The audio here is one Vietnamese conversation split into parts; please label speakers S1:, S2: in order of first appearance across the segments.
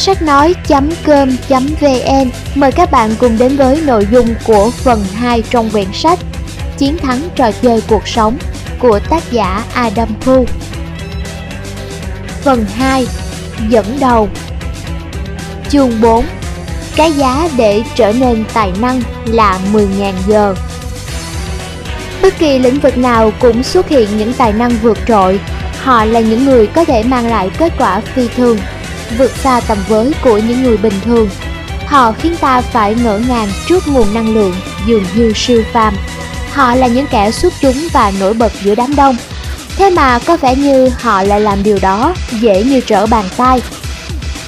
S1: Kho sách nói.com.vn mời các bạn cùng đến với nội dung của phần 2 trong quyển sách Chiến thắng trò chơi cuộc sống của tác giả Adam Khu. Phần 2 Dẫn đầu. Chương 4 Cái giá để trở nên tài năng là 10.000 giờ. Bất kỳ lĩnh vực nào cũng xuất hiện những tài năng vượt trội. Họ là những người có thể mang lại kết quả phi thường vượt xa tầm với của những người bình thường. Họ khiến ta phải ngỡ ngàng trước nguồn năng lượng dường như siêu phàm. Họ là những kẻ xuất chúng và nổi bật giữa đám đông. Thế mà có vẻ như họ lại làm điều đó dễ như trở bàn tay.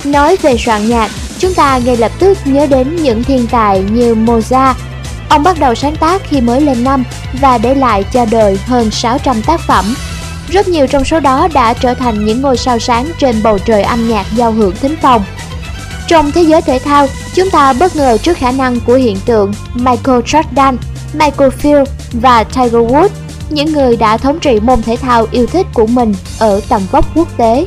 S1: Nói về soạn nhạc, chúng ta ngay lập tức nhớ đến những thiên tài như Mozart. Ông bắt đầu sáng tác khi mới lên năm và để lại cho đời hơn 600 tác phẩm rất nhiều trong số đó đã trở thành những ngôi sao sáng trên bầu trời âm nhạc giao hưởng thính phòng. Trong thế giới thể thao, chúng ta bất ngờ trước khả năng của hiện tượng Michael Jordan, Michael Phelps và Tiger Woods, những người đã thống trị môn thể thao yêu thích của mình ở tầm vóc quốc tế.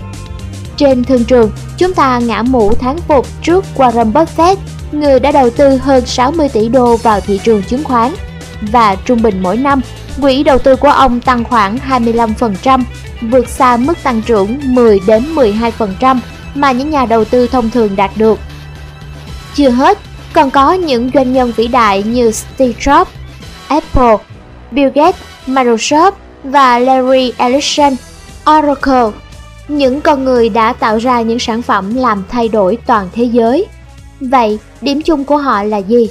S1: Trên thương trường, chúng ta ngã mũ tháng phục trước Warren Buffett, người đã đầu tư hơn 60 tỷ đô vào thị trường chứng khoán và trung bình mỗi năm Quỹ đầu tư của ông tăng khoảng 25%, vượt xa mức tăng trưởng 10 đến 12% mà những nhà đầu tư thông thường đạt được. Chưa hết, còn có những doanh nhân vĩ đại như Steve Jobs, Apple, Bill Gates, Microsoft và Larry Ellison, Oracle, những con người đã tạo ra những sản phẩm làm thay đổi toàn thế giới. Vậy, điểm chung của họ là gì?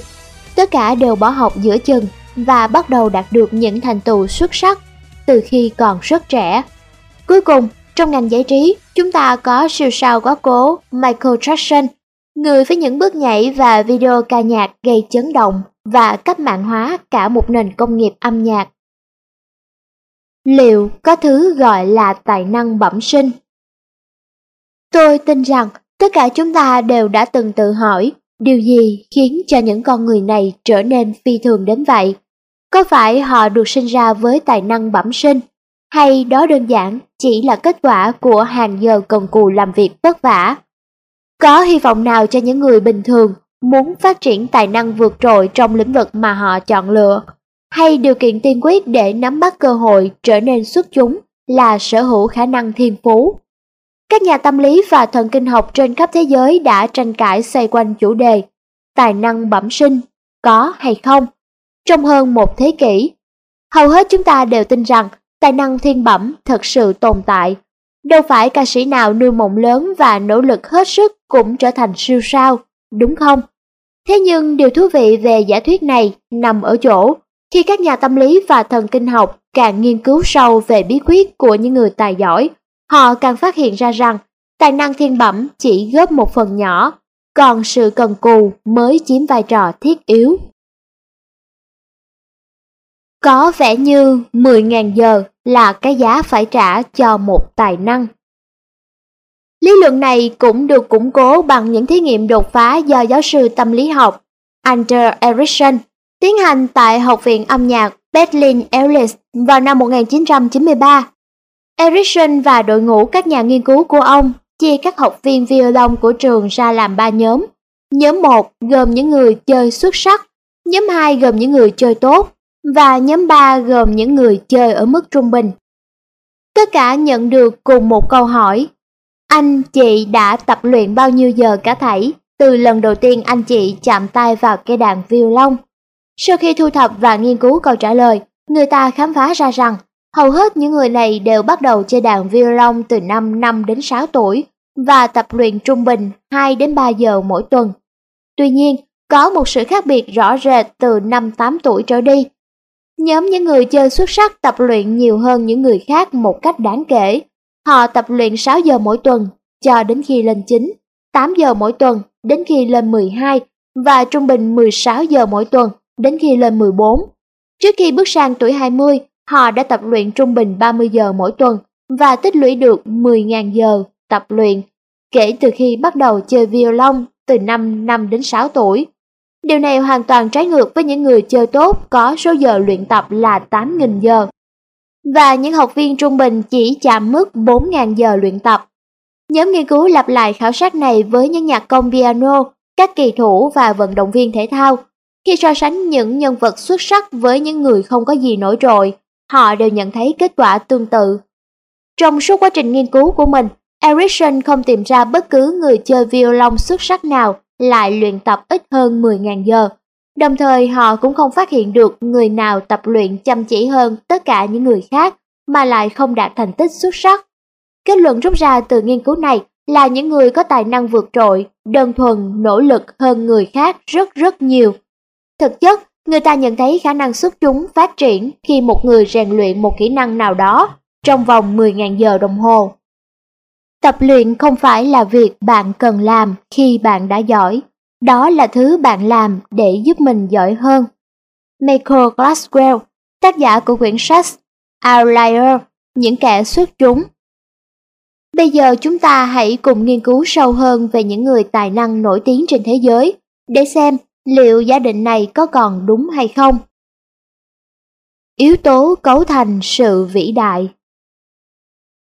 S1: Tất cả đều bỏ học giữa chừng và bắt đầu đạt được những thành tựu xuất sắc từ khi còn rất trẻ. Cuối cùng, trong ngành giải trí, chúng ta có siêu sao quá cố Michael Jackson, người với những bước nhảy và video ca nhạc gây chấn động và cách mạng hóa cả một nền công nghiệp âm nhạc. Liệu có thứ gọi là tài năng bẩm sinh? Tôi tin rằng tất cả chúng ta đều đã từng tự hỏi điều gì khiến cho những con người này trở nên phi thường đến vậy. Có phải họ được sinh ra với tài năng bẩm sinh, hay đó đơn giản chỉ là kết quả của hàng giờ cần cù làm việc vất vả? Có hy vọng nào cho những người bình thường muốn phát triển tài năng vượt trội trong lĩnh vực mà họ chọn lựa? Hay điều kiện tiên quyết để nắm bắt cơ hội trở nên xuất chúng là sở hữu khả năng thiên phú? Các nhà tâm lý và thần kinh học trên khắp thế giới đã tranh cãi xoay quanh chủ đề tài năng bẩm sinh có hay không trong hơn một thế kỷ. Hầu hết chúng ta đều tin rằng tài năng thiên bẩm thật sự tồn tại. Đâu phải ca sĩ nào nuôi mộng lớn và nỗ lực hết sức cũng trở thành siêu sao, đúng không? Thế nhưng điều thú vị về giả thuyết này nằm ở chỗ khi các nhà tâm lý và thần kinh học càng nghiên cứu sâu về bí quyết của những người tài giỏi, họ càng phát hiện ra rằng tài năng thiên bẩm chỉ góp một phần nhỏ, còn sự cần cù mới chiếm vai trò thiết yếu. Có vẻ như 10.000 giờ là cái giá phải trả cho một tài năng. Lý luận này cũng được củng cố bằng những thí nghiệm đột phá do giáo sư tâm lý học Anders Ericsson tiến hành tại Học viện âm nhạc Berlin Ellis vào năm 1993. Ericsson và đội ngũ các nhà nghiên cứu của ông chia các học viên violon của trường ra làm ba nhóm. Nhóm 1 gồm những người chơi xuất sắc, nhóm 2 gồm những người chơi tốt và nhóm 3 gồm những người chơi ở mức trung bình. Tất cả nhận được cùng một câu hỏi. Anh chị đã tập luyện bao nhiêu giờ cả thảy từ lần đầu tiên anh chị chạm tay vào cây đàn violon? Sau khi thu thập và nghiên cứu câu trả lời, người ta khám phá ra rằng hầu hết những người này đều bắt đầu chơi đàn violon từ năm 5 đến 6 tuổi và tập luyện trung bình 2 đến 3 giờ mỗi tuần. Tuy nhiên, có một sự khác biệt rõ rệt từ năm 8 tuổi trở đi Nhóm những người chơi xuất sắc tập luyện nhiều hơn những người khác một cách đáng kể. Họ tập luyện 6 giờ mỗi tuần cho đến khi lên 9, 8 giờ mỗi tuần đến khi lên 12 và trung bình 16 giờ mỗi tuần đến khi lên 14. Trước khi bước sang tuổi 20, họ đã tập luyện trung bình 30 giờ mỗi tuần và tích lũy được 10.000 giờ tập luyện kể từ khi bắt đầu chơi violon từ năm 5 đến 6 tuổi. Điều này hoàn toàn trái ngược với những người chơi tốt có số giờ luyện tập là 8.000 giờ. Và những học viên trung bình chỉ chạm mức 4.000 giờ luyện tập. Nhóm nghiên cứu lặp lại khảo sát này với những nhạc công piano, các kỳ thủ và vận động viên thể thao. Khi so sánh những nhân vật xuất sắc với những người không có gì nổi trội, họ đều nhận thấy kết quả tương tự. Trong suốt quá trình nghiên cứu của mình, Erickson không tìm ra bất cứ người chơi violon xuất sắc nào lại luyện tập ít hơn 10.000 giờ. Đồng thời họ cũng không phát hiện được người nào tập luyện chăm chỉ hơn tất cả những người khác mà lại không đạt thành tích xuất sắc. Kết luận rút ra từ nghiên cứu này là những người có tài năng vượt trội, đơn thuần nỗ lực hơn người khác rất rất nhiều. Thực chất, người ta nhận thấy khả năng xuất chúng phát triển khi một người rèn luyện một kỹ năng nào đó trong vòng 10.000 giờ đồng hồ. Tập luyện không phải là việc bạn cần làm khi bạn đã giỏi, đó là thứ bạn làm để giúp mình giỏi hơn. Michael Glasswell, tác giả của quyển sách Outlier, những kẻ xuất chúng. Bây giờ chúng ta hãy cùng nghiên cứu sâu hơn về những người tài năng nổi tiếng trên thế giới, để xem liệu giả định này có còn đúng hay không. Yếu tố cấu thành sự vĩ đại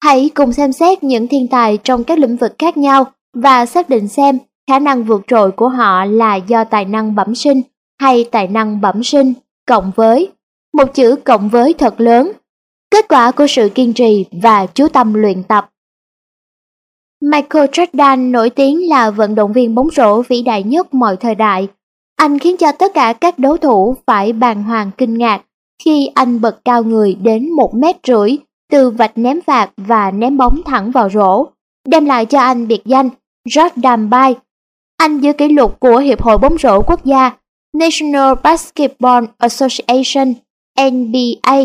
S1: Hãy cùng xem xét những thiên tài trong các lĩnh vực khác nhau và xác định xem khả năng vượt trội của họ là do tài năng bẩm sinh hay tài năng bẩm sinh cộng với một chữ cộng với thật lớn, kết quả của sự kiên trì và chú tâm luyện tập. Michael Jordan nổi tiếng là vận động viên bóng rổ vĩ đại nhất mọi thời đại. Anh khiến cho tất cả các đấu thủ phải bàng hoàng kinh ngạc khi anh bật cao người đến một mét rưỡi từ vạch ném phạt và ném bóng thẳng vào rổ, đem lại cho anh biệt danh Jordan Bay. Anh giữ kỷ lục của Hiệp hội bóng rổ quốc gia National Basketball Association NBA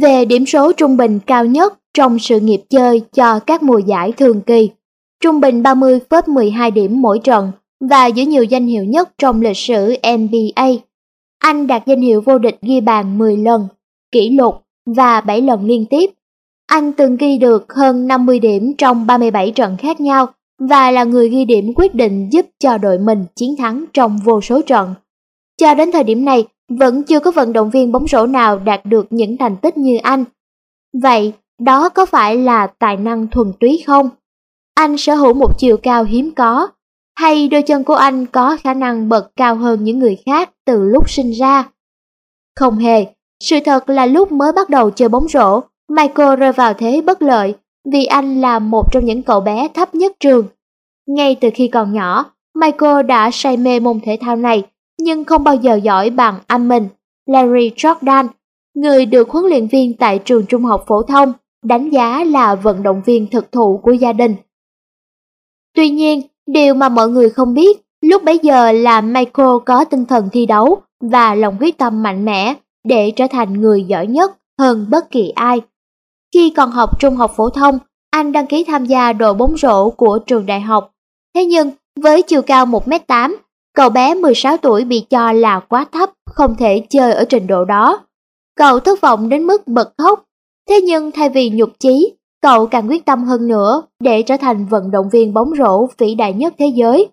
S1: về điểm số trung bình cao nhất trong sự nghiệp chơi cho các mùa giải thường kỳ, trung bình 30,12 điểm mỗi trận và giữ nhiều danh hiệu nhất trong lịch sử NBA. Anh đạt danh hiệu vô địch ghi bàn 10 lần, kỷ lục và 7 lần liên tiếp anh từng ghi được hơn 50 điểm trong 37 trận khác nhau và là người ghi điểm quyết định giúp cho đội mình chiến thắng trong vô số trận. Cho đến thời điểm này, vẫn chưa có vận động viên bóng rổ nào đạt được những thành tích như anh. Vậy, đó có phải là tài năng thuần túy không? Anh sở hữu một chiều cao hiếm có, hay đôi chân của anh có khả năng bật cao hơn những người khác từ lúc sinh ra? Không hề, sự thật là lúc mới bắt đầu chơi bóng rổ, Michael rơi vào thế bất lợi vì anh là một trong những cậu bé thấp nhất trường. Ngay từ khi còn nhỏ, Michael đã say mê môn thể thao này nhưng không bao giờ giỏi bằng anh mình, Larry Jordan, người được huấn luyện viên tại trường trung học phổ thông đánh giá là vận động viên thực thụ của gia đình. Tuy nhiên, điều mà mọi người không biết lúc bấy giờ là Michael có tinh thần thi đấu và lòng quyết tâm mạnh mẽ để trở thành người giỏi nhất hơn bất kỳ ai. Khi còn học trung học phổ thông, anh đăng ký tham gia đội bóng rổ của trường đại học. Thế nhưng, với chiều cao 1m8, cậu bé 16 tuổi bị cho là quá thấp, không thể chơi ở trình độ đó. Cậu thất vọng đến mức bật khóc. Thế nhưng thay vì nhục chí, cậu càng quyết tâm hơn nữa để trở thành vận động viên bóng rổ vĩ đại nhất thế giới.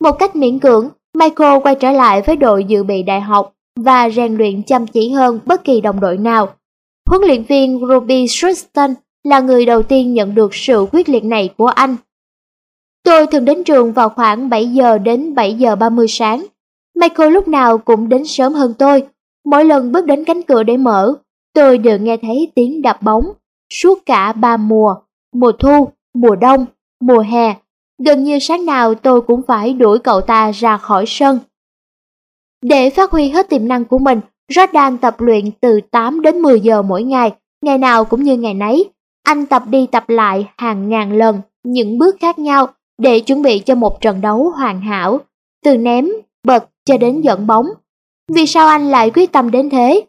S1: Một cách miễn cưỡng, Michael quay trở lại với đội dự bị đại học và rèn luyện chăm chỉ hơn bất kỳ đồng đội nào. Huấn luyện viên Ruby Tristan là người đầu tiên nhận được sự quyết liệt này của anh. Tôi thường đến trường vào khoảng 7 giờ đến 7 giờ 30 sáng. Michael lúc nào cũng đến sớm hơn tôi. Mỗi lần bước đến cánh cửa để mở, tôi đều nghe thấy tiếng đập bóng. Suốt cả ba mùa, mùa thu, mùa đông, mùa hè, gần như sáng nào tôi cũng phải đuổi cậu ta ra khỏi sân. Để phát huy hết tiềm năng của mình, Jordan tập luyện từ 8 đến 10 giờ mỗi ngày, ngày nào cũng như ngày nấy. Anh tập đi tập lại hàng ngàn lần, những bước khác nhau để chuẩn bị cho một trận đấu hoàn hảo, từ ném, bật cho đến dẫn bóng. Vì sao anh lại quyết tâm đến thế?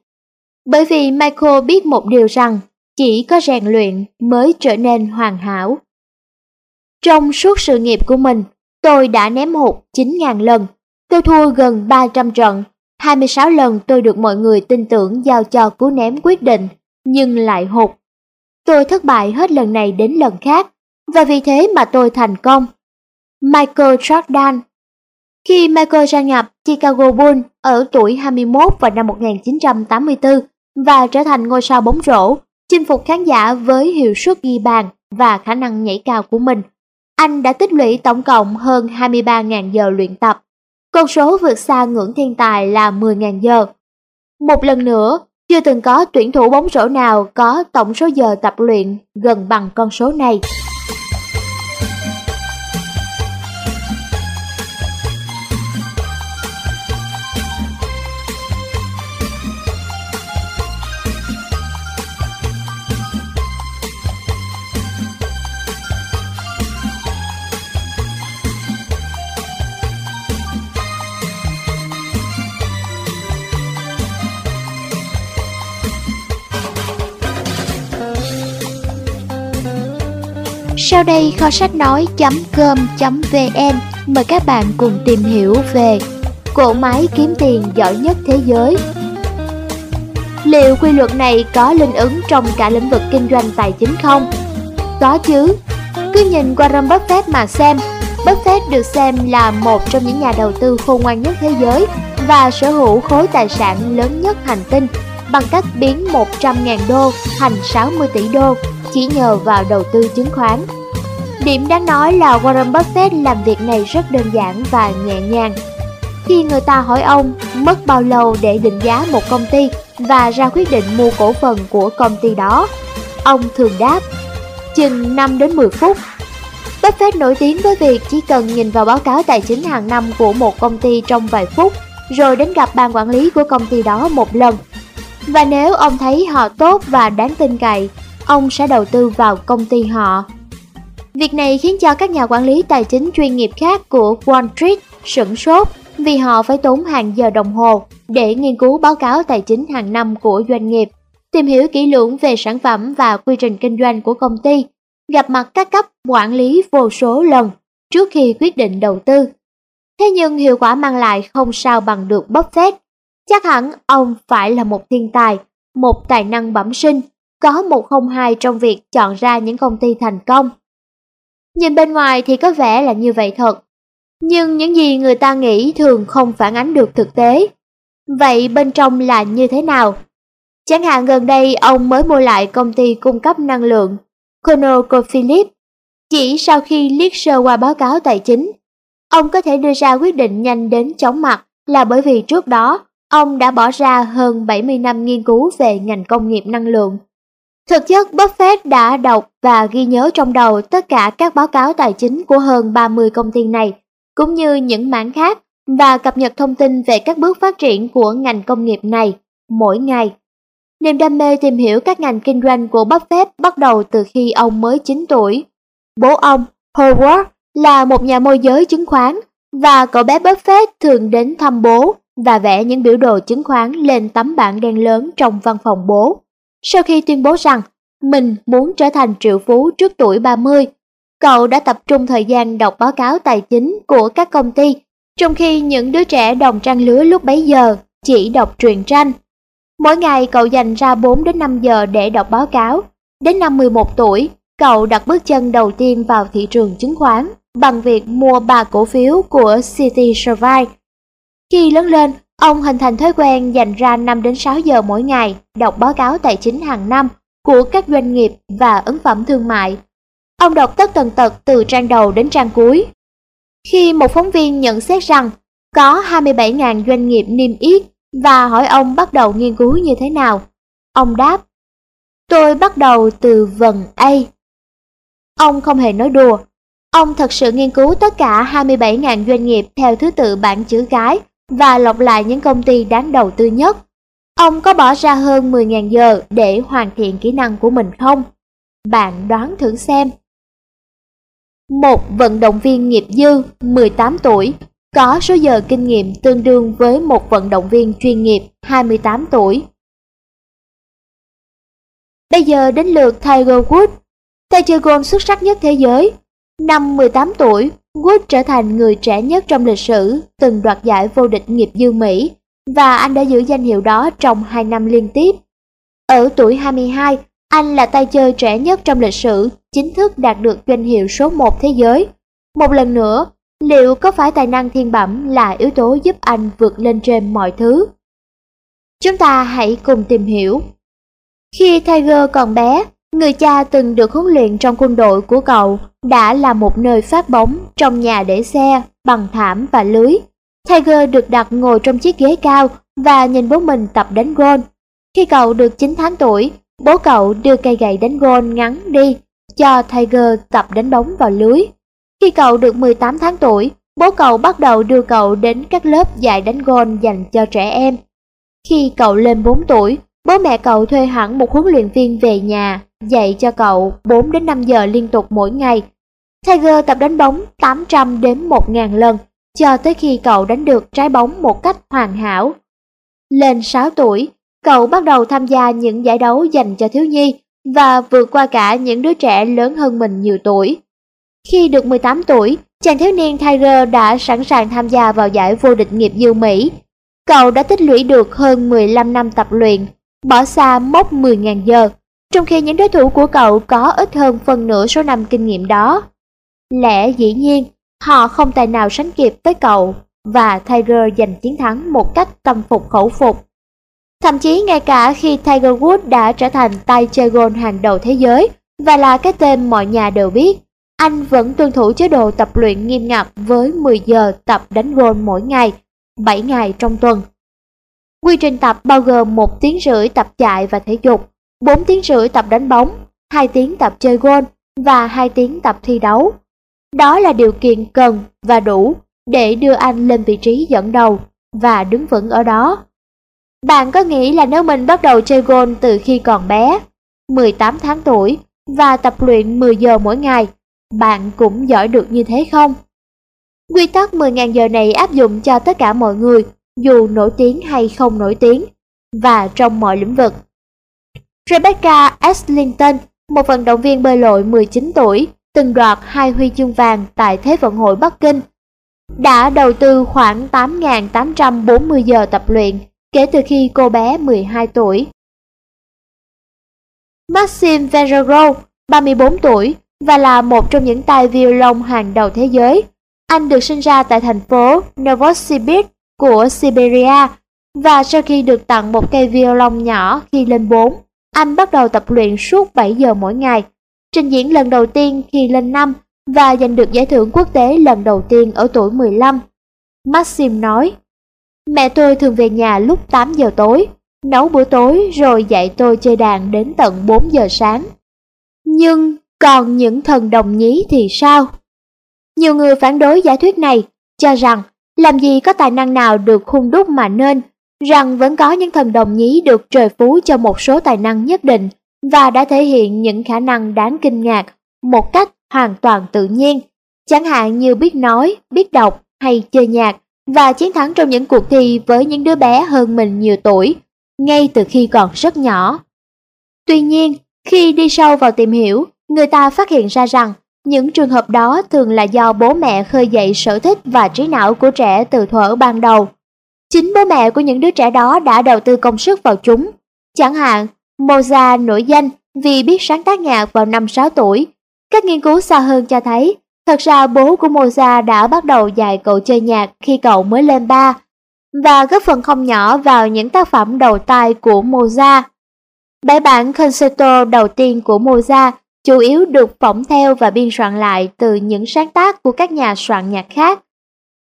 S1: Bởi vì Michael biết một điều rằng chỉ có rèn luyện mới trở nên hoàn hảo. Trong suốt sự nghiệp của mình, tôi đã ném hụt 9.000 lần. Tôi thua gần 300 trận 26 lần tôi được mọi người tin tưởng giao cho cú ném quyết định, nhưng lại hụt. Tôi thất bại hết lần này đến lần khác, và vì thế mà tôi thành công. Michael Jordan Khi Michael gia nhập Chicago Bulls ở tuổi 21 vào năm 1984 và trở thành ngôi sao bóng rổ, chinh phục khán giả với hiệu suất ghi bàn và khả năng nhảy cao của mình, anh đã tích lũy tổng cộng hơn 23.000 giờ luyện tập. Con số vượt xa ngưỡng thiên tài là 10.000 giờ. Một lần nữa, chưa từng có tuyển thủ bóng rổ nào có tổng số giờ tập luyện gần bằng con số này. Sau đây kho sách nói.com.vn mời các bạn cùng tìm hiểu về cỗ máy kiếm tiền giỏi nhất thế giới. Liệu quy luật này có linh ứng trong cả lĩnh vực kinh doanh tài chính không? Có chứ. Cứ nhìn Warren Buffett mà xem, Buffett được xem là một trong những nhà đầu tư khôn ngoan nhất thế giới và sở hữu khối tài sản lớn nhất hành tinh bằng cách biến 100.000 đô thành 60 tỷ đô chỉ nhờ vào đầu tư chứng khoán. Điểm đáng nói là Warren Buffett làm việc này rất đơn giản và nhẹ nhàng. Khi người ta hỏi ông mất bao lâu để định giá một công ty và ra quyết định mua cổ phần của công ty đó, ông thường đáp chừng 5 đến 10 phút. Buffett nổi tiếng với việc chỉ cần nhìn vào báo cáo tài chính hàng năm của một công ty trong vài phút, rồi đến gặp ban quản lý của công ty đó một lần. Và nếu ông thấy họ tốt và đáng tin cậy, ông sẽ đầu tư vào công ty họ. Việc này khiến cho các nhà quản lý tài chính chuyên nghiệp khác của Wall Street sửng sốt vì họ phải tốn hàng giờ đồng hồ để nghiên cứu báo cáo tài chính hàng năm của doanh nghiệp, tìm hiểu kỹ lưỡng về sản phẩm và quy trình kinh doanh của công ty, gặp mặt các cấp quản lý vô số lần trước khi quyết định đầu tư. Thế nhưng hiệu quả mang lại không sao bằng được Buffett. Chắc hẳn ông phải là một thiên tài, một tài năng bẩm sinh, có một không hai trong việc chọn ra những công ty thành công. Nhìn bên ngoài thì có vẻ là như vậy thật, nhưng những gì người ta nghĩ thường không phản ánh được thực tế. Vậy bên trong là như thế nào? Chẳng hạn gần đây ông mới mua lại công ty cung cấp năng lượng ConocoPhillips. Chỉ sau khi liếc sơ qua báo cáo tài chính, ông có thể đưa ra quyết định nhanh đến chóng mặt là bởi vì trước đó ông đã bỏ ra hơn 70 năm nghiên cứu về ngành công nghiệp năng lượng Thực chất Buffett đã đọc và ghi nhớ trong đầu tất cả các báo cáo tài chính của hơn 30 công ty này, cũng như những mảng khác và cập nhật thông tin về các bước phát triển của ngành công nghiệp này mỗi ngày. Niềm đam mê tìm hiểu các ngành kinh doanh của Buffett bắt đầu từ khi ông mới 9 tuổi. Bố ông, Howard, là một nhà môi giới chứng khoán và cậu bé Buffett thường đến thăm bố và vẽ những biểu đồ chứng khoán lên tấm bảng đen lớn trong văn phòng bố. Sau khi tuyên bố rằng mình muốn trở thành triệu phú trước tuổi 30, cậu đã tập trung thời gian đọc báo cáo tài chính của các công ty, trong khi những đứa trẻ đồng trang lứa lúc bấy giờ chỉ đọc truyện tranh. Mỗi ngày cậu dành ra 4 đến 5 giờ để đọc báo cáo. Đến năm 11 tuổi, cậu đặt bước chân đầu tiên vào thị trường chứng khoán bằng việc mua ba cổ phiếu của City Survive. Khi lớn lên, Ông hình thành thói quen dành ra 5 đến 6 giờ mỗi ngày đọc báo cáo tài chính hàng năm của các doanh nghiệp và ấn phẩm thương mại. Ông đọc tất tần tật từ trang đầu đến trang cuối. Khi một phóng viên nhận xét rằng có 27.000 doanh nghiệp niêm yết và hỏi ông bắt đầu nghiên cứu như thế nào, ông đáp, tôi bắt đầu từ vần A. Ông không hề nói đùa, ông thật sự nghiên cứu tất cả 27.000 doanh nghiệp theo thứ tự bảng chữ cái và lọc lại những công ty đáng đầu tư nhất. Ông có bỏ ra hơn 10.000 giờ để hoàn thiện kỹ năng của mình không? Bạn đoán thử xem. Một vận động viên nghiệp dư 18 tuổi có số giờ kinh nghiệm tương đương với một vận động viên chuyên nghiệp 28 tuổi. Bây giờ đến lượt Tiger Woods, tay chơi golf xuất sắc nhất thế giới. Năm 18 tuổi, Wood trở thành người trẻ nhất trong lịch sử từng đoạt giải vô địch nghiệp dư Mỹ và anh đã giữ danh hiệu đó trong 2 năm liên tiếp. Ở tuổi 22, anh là tay chơi trẻ nhất trong lịch sử chính thức đạt được danh hiệu số 1 thế giới. Một lần nữa, liệu có phải tài năng thiên bẩm là yếu tố giúp anh vượt lên trên mọi thứ? Chúng ta hãy cùng tìm hiểu. Khi Tiger còn bé, Người cha từng được huấn luyện trong quân đội của cậu đã là một nơi phát bóng trong nhà để xe, bằng thảm và lưới. Tiger được đặt ngồi trong chiếc ghế cao và nhìn bố mình tập đánh gôn. Khi cậu được 9 tháng tuổi, bố cậu đưa cây gậy đánh gôn ngắn đi cho Tiger tập đánh bóng vào lưới. Khi cậu được 18 tháng tuổi, bố cậu bắt đầu đưa cậu đến các lớp dạy đánh gôn dành cho trẻ em. Khi cậu lên 4 tuổi, bố mẹ cậu thuê hẳn một huấn luyện viên về nhà dạy cho cậu 4 đến 5 giờ liên tục mỗi ngày. Tiger tập đánh bóng 800 đến 1000 lần cho tới khi cậu đánh được trái bóng một cách hoàn hảo. Lên 6 tuổi, cậu bắt đầu tham gia những giải đấu dành cho thiếu nhi và vượt qua cả những đứa trẻ lớn hơn mình nhiều tuổi. Khi được 18 tuổi, chàng thiếu niên Tiger đã sẵn sàng tham gia vào giải vô địch nghiệp dư Mỹ. Cậu đã tích lũy được hơn 15 năm tập luyện, bỏ xa mốc 10.000 giờ, trong khi những đối thủ của cậu có ít hơn phần nửa số năm kinh nghiệm đó. Lẽ dĩ nhiên, họ không tài nào sánh kịp với cậu và Tiger giành chiến thắng một cách tâm phục khẩu phục. Thậm chí ngay cả khi Tiger Woods đã trở thành tay chơi golf hàng đầu thế giới và là cái tên mọi nhà đều biết, anh vẫn tuân thủ chế độ tập luyện nghiêm ngặt với 10 giờ tập đánh golf mỗi ngày, 7 ngày trong tuần. Quy trình tập bao gồm một tiếng rưỡi tập chạy và thể dục, 4 tiếng rưỡi tập đánh bóng, 2 tiếng tập chơi golf và 2 tiếng tập thi đấu. Đó là điều kiện cần và đủ để đưa anh lên vị trí dẫn đầu và đứng vững ở đó. Bạn có nghĩ là nếu mình bắt đầu chơi golf từ khi còn bé, 18 tháng tuổi và tập luyện 10 giờ mỗi ngày, bạn cũng giỏi được như thế không? Quy tắc 10.000 giờ này áp dụng cho tất cả mọi người, dù nổi tiếng hay không nổi tiếng, và trong mọi lĩnh vực. Rebecca Eslington, một vận động viên bơi lội 19 tuổi, từng đoạt hai huy chương vàng tại Thế vận hội Bắc Kinh, đã đầu tư khoảng 8.840 giờ tập luyện kể từ khi cô bé 12 tuổi. Maxim Vergero, 34 tuổi và là một trong những tay violon hàng đầu thế giới. Anh được sinh ra tại thành phố Novosibirsk của Siberia và sau khi được tặng một cây violon nhỏ khi lên 4, anh bắt đầu tập luyện suốt 7 giờ mỗi ngày, trình diễn lần đầu tiên khi lên 5 và giành được giải thưởng quốc tế lần đầu tiên ở tuổi 15. Maxim nói, Mẹ tôi thường về nhà lúc 8 giờ tối, nấu bữa tối rồi dạy tôi chơi đàn đến tận 4 giờ sáng. Nhưng còn những thần đồng nhí thì sao? Nhiều người phản đối giả thuyết này, cho rằng làm gì có tài năng nào được hung đúc mà nên, rằng vẫn có những thần đồng nhí được trời phú cho một số tài năng nhất định và đã thể hiện những khả năng đáng kinh ngạc một cách hoàn toàn tự nhiên, chẳng hạn như biết nói, biết đọc hay chơi nhạc và chiến thắng trong những cuộc thi với những đứa bé hơn mình nhiều tuổi, ngay từ khi còn rất nhỏ. Tuy nhiên, khi đi sâu vào tìm hiểu, người ta phát hiện ra rằng những trường hợp đó thường là do bố mẹ khơi dậy sở thích và trí não của trẻ từ thuở ban đầu. Chính bố mẹ của những đứa trẻ đó đã đầu tư công sức vào chúng. Chẳng hạn, Mozart nổi danh vì biết sáng tác nhạc vào năm 6 tuổi. Các nghiên cứu xa hơn cho thấy Thật ra bố của Mozart đã bắt đầu dạy cậu chơi nhạc khi cậu mới lên ba và góp phần không nhỏ vào những tác phẩm đầu tay của Mozart. Bài bản concerto đầu tiên của Mozart chủ yếu được phỏng theo và biên soạn lại từ những sáng tác của các nhà soạn nhạc khác.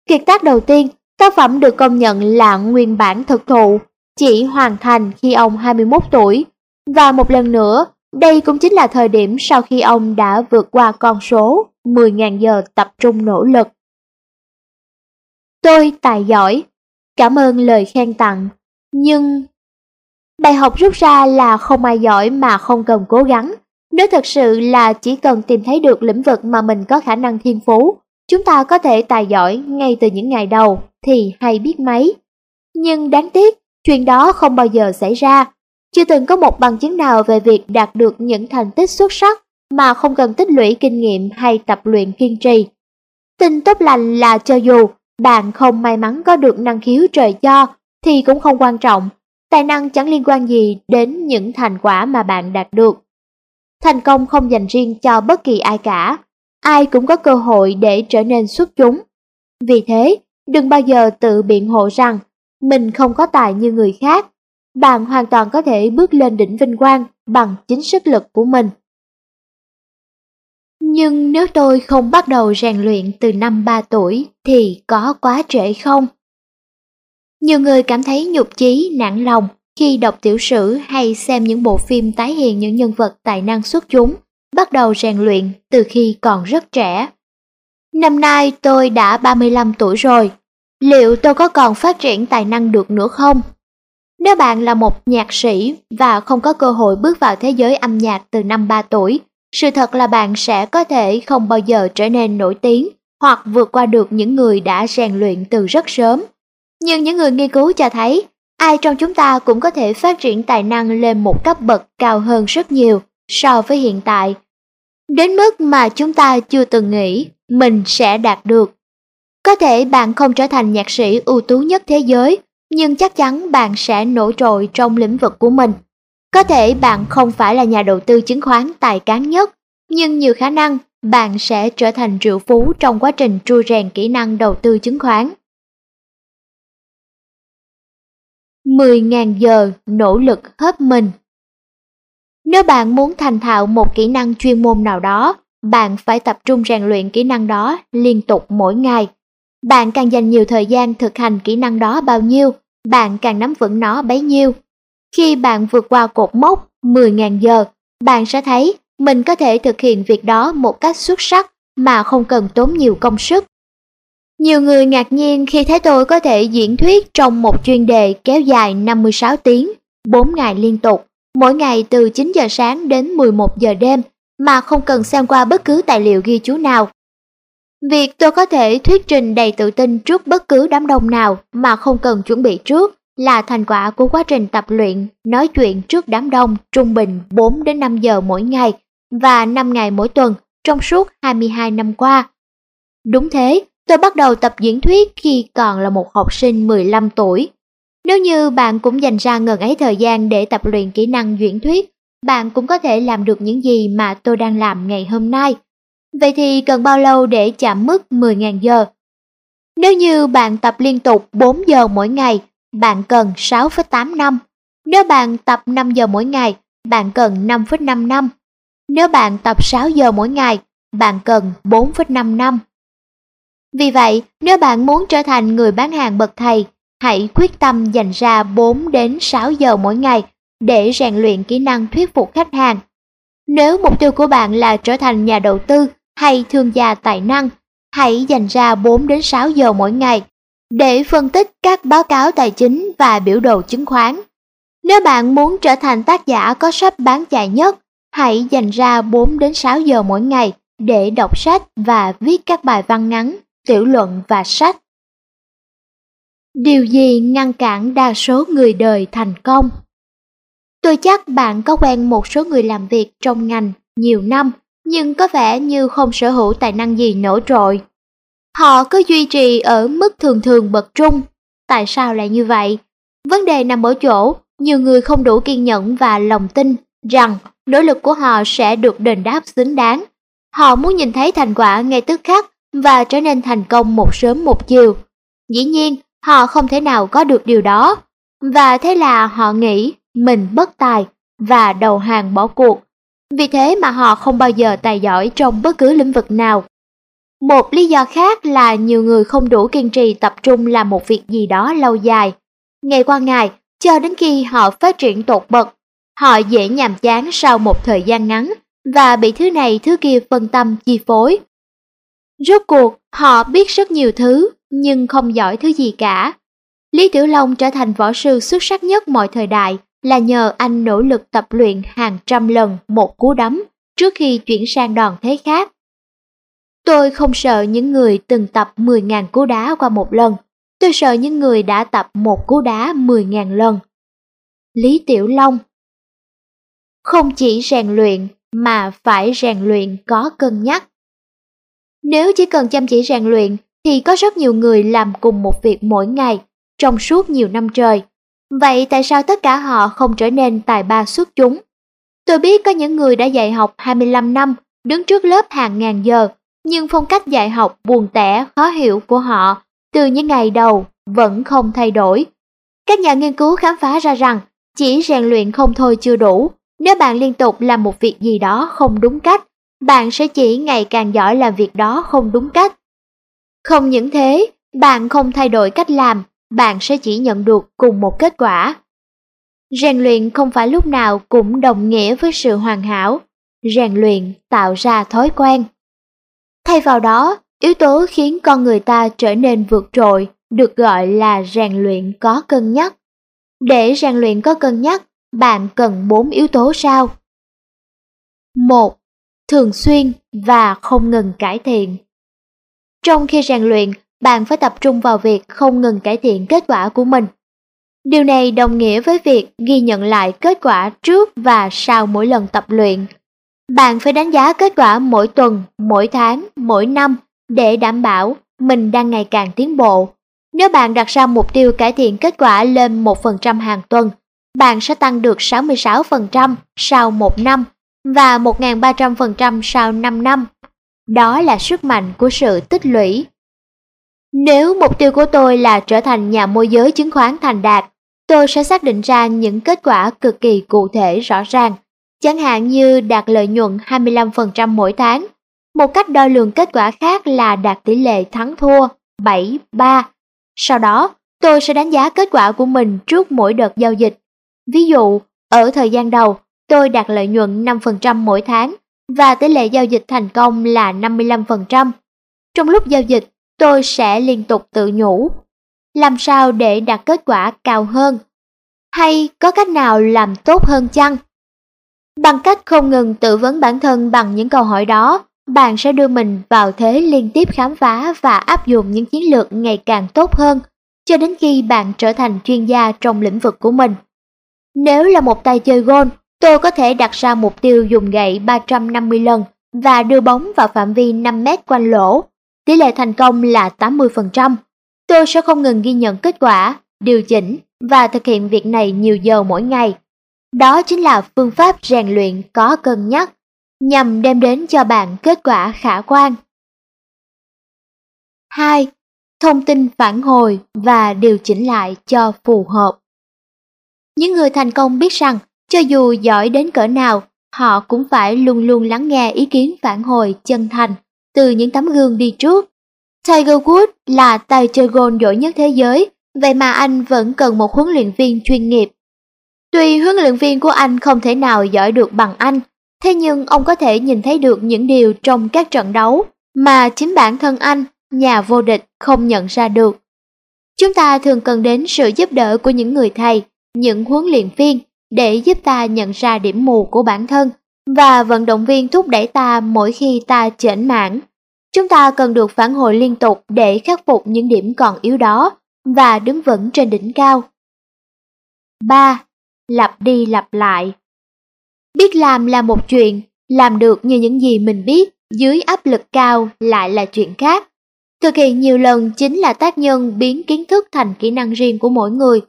S1: Kiệt tác đầu tiên, tác phẩm được công nhận là nguyên bản thực thụ, chỉ hoàn thành khi ông 21 tuổi. Và một lần nữa, đây cũng chính là thời điểm sau khi ông đã vượt qua con số 10.000 giờ tập trung nỗ lực. Tôi tài giỏi, cảm ơn lời khen tặng, nhưng... Bài học rút ra là không ai giỏi mà không cần cố gắng. Nếu thật sự là chỉ cần tìm thấy được lĩnh vực mà mình có khả năng thiên phú, chúng ta có thể tài giỏi ngay từ những ngày đầu thì hay biết mấy. Nhưng đáng tiếc, chuyện đó không bao giờ xảy ra. Chưa từng có một bằng chứng nào về việc đạt được những thành tích xuất sắc mà không cần tích lũy kinh nghiệm hay tập luyện kiên trì. Tin tốt lành là cho dù bạn không may mắn có được năng khiếu trời cho thì cũng không quan trọng, tài năng chẳng liên quan gì đến những thành quả mà bạn đạt được. Thành công không dành riêng cho bất kỳ ai cả, ai cũng có cơ hội để trở nên xuất chúng. Vì thế, đừng bao giờ tự biện hộ rằng mình không có tài như người khác. bạn hoàn toàn có thể bước lên đỉnh vinh quang bằng chính sức lực của mình. Nhưng nếu tôi không bắt đầu rèn luyện từ năm 3 tuổi thì có quá trễ không? Nhiều người cảm thấy nhục chí, nản lòng khi đọc tiểu sử hay xem những bộ phim tái hiện những nhân vật tài năng xuất chúng, bắt đầu rèn luyện từ khi còn rất trẻ. Năm nay tôi đã 35 tuổi rồi, liệu tôi có còn phát triển tài năng được nữa không? Nếu bạn là một nhạc sĩ và không có cơ hội bước vào thế giới âm nhạc từ năm 3 tuổi, sự thật là bạn sẽ có thể không bao giờ trở nên nổi tiếng hoặc vượt qua được những người đã rèn luyện từ rất sớm. Nhưng những người nghiên cứu cho thấy, ai trong chúng ta cũng có thể phát triển tài năng lên một cấp bậc cao hơn rất nhiều so với hiện tại. Đến mức mà chúng ta chưa từng nghĩ mình sẽ đạt được. Có thể bạn không trở thành nhạc sĩ ưu tú nhất thế giới, nhưng chắc chắn bạn sẽ nổi trội trong lĩnh vực của mình. Có thể bạn không phải là nhà đầu tư chứng khoán tài cán nhất, nhưng nhiều khả năng bạn sẽ trở thành triệu phú trong quá trình trui rèn kỹ năng đầu tư chứng khoán. 10.000 giờ nỗ lực hết mình Nếu bạn muốn thành thạo một kỹ năng chuyên môn nào đó, bạn phải tập trung rèn luyện kỹ năng đó liên tục mỗi ngày. Bạn càng dành nhiều thời gian thực hành kỹ năng đó bao nhiêu, bạn càng nắm vững nó bấy nhiêu. Khi bạn vượt qua cột mốc 10.000 giờ, bạn sẽ thấy mình có thể thực hiện việc đó một cách xuất sắc mà không cần tốn nhiều công sức. Nhiều người ngạc nhiên khi thấy tôi có thể diễn thuyết trong một chuyên đề kéo dài 56 tiếng, 4 ngày liên tục, mỗi ngày từ 9 giờ sáng đến 11 giờ đêm mà không cần xem qua bất cứ tài liệu ghi chú nào. Việc tôi có thể thuyết trình đầy tự tin trước bất cứ đám đông nào mà không cần chuẩn bị trước là thành quả của quá trình tập luyện, nói chuyện trước đám đông trung bình 4 đến 5 giờ mỗi ngày và 5 ngày mỗi tuần trong suốt 22 năm qua. Đúng thế, tôi bắt đầu tập diễn thuyết khi còn là một học sinh 15 tuổi. Nếu như bạn cũng dành ra ngần ấy thời gian để tập luyện kỹ năng diễn thuyết, bạn cũng có thể làm được những gì mà tôi đang làm ngày hôm nay. Vậy thì cần bao lâu để chạm mức 10.000 giờ? Nếu như bạn tập liên tục 4 giờ mỗi ngày, bạn cần 6,8 năm. Nếu bạn tập 5 giờ mỗi ngày, bạn cần 5,5 năm. Nếu bạn tập 6 giờ mỗi ngày, bạn cần 4,5 năm. Vì vậy, nếu bạn muốn trở thành người bán hàng bậc thầy, hãy quyết tâm dành ra 4 đến 6 giờ mỗi ngày để rèn luyện kỹ năng thuyết phục khách hàng. Nếu mục tiêu của bạn là trở thành nhà đầu tư hay thương gia tài năng, hãy dành ra 4 đến 6 giờ mỗi ngày để phân tích các báo cáo tài chính và biểu đồ chứng khoán. Nếu bạn muốn trở thành tác giả có sách bán chạy nhất, hãy dành ra 4 đến 6 giờ mỗi ngày để đọc sách và viết các bài văn ngắn, tiểu luận và sách. Điều gì ngăn cản đa số người đời thành công? Tôi chắc bạn có quen một số người làm việc trong ngành nhiều năm nhưng có vẻ như không sở hữu tài năng gì nổi trội. Họ cứ duy trì ở mức thường thường bậc trung. Tại sao lại như vậy? Vấn đề nằm ở chỗ, nhiều người không đủ kiên nhẫn và lòng tin rằng nỗ lực của họ sẽ được đền đáp xứng đáng. Họ muốn nhìn thấy thành quả ngay tức khắc và trở nên thành công một sớm một chiều. Dĩ nhiên, họ không thể nào có được điều đó. Và thế là họ nghĩ mình bất tài và đầu hàng bỏ cuộc. Vì thế mà họ không bao giờ tài giỏi trong bất cứ lĩnh vực nào. Một lý do khác là nhiều người không đủ kiên trì tập trung làm một việc gì đó lâu dài. Ngày qua ngày, cho đến khi họ phát triển tột bậc, họ dễ nhàm chán sau một thời gian ngắn và bị thứ này thứ kia phân tâm chi phối. Rốt cuộc, họ biết rất nhiều thứ nhưng không giỏi thứ gì cả. Lý Tiểu Long trở thành võ sư xuất sắc nhất mọi thời đại là nhờ anh nỗ lực tập luyện hàng trăm lần một cú đấm trước khi chuyển sang đòn thế khác. Tôi không sợ những người từng tập 10.000 cú đá qua một lần, tôi sợ những người đã tập một cú đá 10.000 lần. Lý Tiểu Long Không chỉ rèn luyện mà phải rèn luyện có cân nhắc. Nếu chỉ cần chăm chỉ rèn luyện thì có rất nhiều người làm cùng một việc mỗi ngày trong suốt nhiều năm trời. Vậy tại sao tất cả họ không trở nên tài ba xuất chúng? Tôi biết có những người đã dạy học 25 năm, đứng trước lớp hàng ngàn giờ, nhưng phong cách dạy học buồn tẻ, khó hiểu của họ từ những ngày đầu vẫn không thay đổi. Các nhà nghiên cứu khám phá ra rằng chỉ rèn luyện không thôi chưa đủ. Nếu bạn liên tục làm một việc gì đó không đúng cách, bạn sẽ chỉ ngày càng giỏi làm việc đó không đúng cách. Không những thế, bạn không thay đổi cách làm, bạn sẽ chỉ nhận được cùng một kết quả. Rèn luyện không phải lúc nào cũng đồng nghĩa với sự hoàn hảo. Rèn luyện tạo ra thói quen. Thay vào đó, yếu tố khiến con người ta trở nên vượt trội được gọi là rèn luyện có cân nhắc. Để rèn luyện có cân nhắc, bạn cần bốn yếu tố sau. 1. Thường xuyên và không ngừng cải thiện. Trong khi rèn luyện, bạn phải tập trung vào việc không ngừng cải thiện kết quả của mình. Điều này đồng nghĩa với việc ghi nhận lại kết quả trước và sau mỗi lần tập luyện. Bạn phải đánh giá kết quả mỗi tuần, mỗi tháng, mỗi năm để đảm bảo mình đang ngày càng tiến bộ. Nếu bạn đặt ra mục tiêu cải thiện kết quả lên 1% hàng tuần, bạn sẽ tăng được 66% sau một năm và 1.300% sau 5 năm. Đó là sức mạnh của sự tích lũy. Nếu mục tiêu của tôi là trở thành nhà môi giới chứng khoán thành đạt, tôi sẽ xác định ra những kết quả cực kỳ cụ thể rõ ràng, chẳng hạn như đạt lợi nhuận 25% mỗi tháng. Một cách đo lường kết quả khác là đạt tỷ lệ thắng thua 7-3. Sau đó, tôi sẽ đánh giá kết quả của mình trước mỗi đợt giao dịch. Ví dụ, ở thời gian đầu, tôi đạt lợi nhuận 5% mỗi tháng và tỷ lệ giao dịch thành công là 55%. Trong lúc giao dịch, tôi sẽ liên tục tự nhủ. Làm sao để đạt kết quả cao hơn? Hay có cách nào làm tốt hơn chăng? Bằng cách không ngừng tự vấn bản thân bằng những câu hỏi đó, bạn sẽ đưa mình vào thế liên tiếp khám phá và áp dụng những chiến lược ngày càng tốt hơn, cho đến khi bạn trở thành chuyên gia trong lĩnh vực của mình. Nếu là một tay chơi golf, tôi có thể đặt ra mục tiêu dùng gậy 350 lần và đưa bóng vào phạm vi 5 mét quanh lỗ. Tỷ lệ thành công là 80%. Tôi sẽ không ngừng ghi nhận kết quả, điều chỉnh và thực hiện việc này nhiều giờ mỗi ngày. Đó chính là phương pháp rèn luyện có cân nhắc, nhằm đem đến cho bạn kết quả khả quan. 2. Thông tin phản hồi và điều chỉnh lại cho phù hợp. Những người thành công biết rằng, cho dù giỏi đến cỡ nào, họ cũng phải luôn luôn lắng nghe ý kiến phản hồi chân thành từ những tấm gương đi trước. Tiger Woods là tay chơi golf giỏi nhất thế giới, vậy mà anh vẫn cần một huấn luyện viên chuyên nghiệp. Tuy huấn luyện viên của anh không thể nào giỏi được bằng anh, thế nhưng ông có thể nhìn thấy được những điều trong các trận đấu mà chính bản thân anh, nhà vô địch, không nhận ra được. Chúng ta thường cần đến sự giúp đỡ của những người thầy, những huấn luyện viên để giúp ta nhận ra điểm mù của bản thân và vận động viên thúc đẩy ta mỗi khi ta chểnh mãn. Chúng ta cần được phản hồi liên tục để khắc phục những điểm còn yếu đó và đứng vững trên đỉnh cao. 3. Lặp đi lặp lại Biết làm là một chuyện, làm được như những gì mình biết dưới áp lực cao lại là chuyện khác. Thực hiện nhiều lần chính là tác nhân biến kiến thức thành kỹ năng riêng của mỗi người.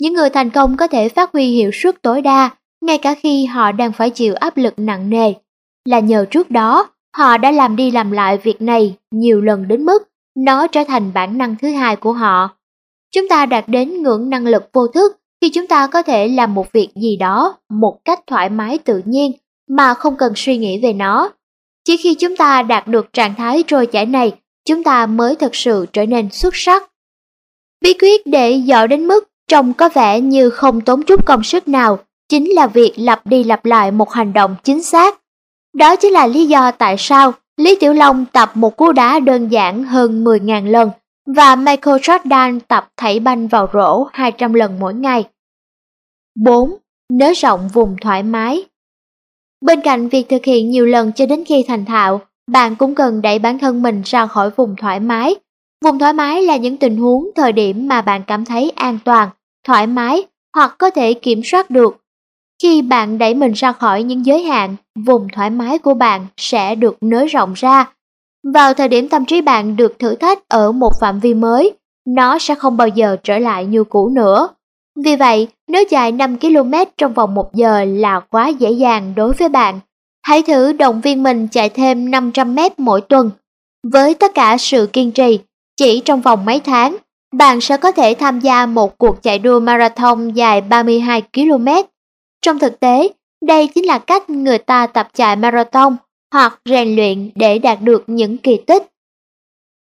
S1: Những người thành công có thể phát huy hiệu suất tối đa ngay cả khi họ đang phải chịu áp lực nặng nề. Là nhờ trước đó, họ đã làm đi làm lại việc này nhiều lần đến mức nó trở thành bản năng thứ hai của họ. Chúng ta đạt đến ngưỡng năng lực vô thức khi chúng ta có thể làm một việc gì đó một cách thoải mái tự nhiên mà không cần suy nghĩ về nó. Chỉ khi chúng ta đạt được trạng thái trôi chảy này, chúng ta mới thật sự trở nên xuất sắc. Bí quyết để giỏi đến mức trông có vẻ như không tốn chút công sức nào chính là việc lặp đi lặp lại một hành động chính xác. Đó chính là lý do tại sao Lý Tiểu Long tập một cú đá đơn giản hơn 10.000 lần và Michael Jordan tập thảy banh vào rổ 200 lần mỗi ngày. 4. Nới rộng vùng thoải mái Bên cạnh việc thực hiện nhiều lần cho đến khi thành thạo, bạn cũng cần đẩy bản thân mình ra khỏi vùng thoải mái. Vùng thoải mái là những tình huống, thời điểm mà bạn cảm thấy an toàn, thoải mái hoặc có thể kiểm soát được. Khi bạn đẩy mình ra khỏi những giới hạn, vùng thoải mái của bạn sẽ được nới rộng ra. Vào thời điểm tâm trí bạn được thử thách ở một phạm vi mới, nó sẽ không bao giờ trở lại như cũ nữa. Vì vậy, nếu chạy 5 km trong vòng 1 giờ là quá dễ dàng đối với bạn, hãy thử động viên mình chạy thêm 500 m mỗi tuần. Với tất cả sự kiên trì, chỉ trong vòng mấy tháng, bạn sẽ có thể tham gia một cuộc chạy đua marathon dài 32 km. Trong thực tế, đây chính là cách người ta tập chạy marathon hoặc rèn luyện để đạt được những kỳ tích.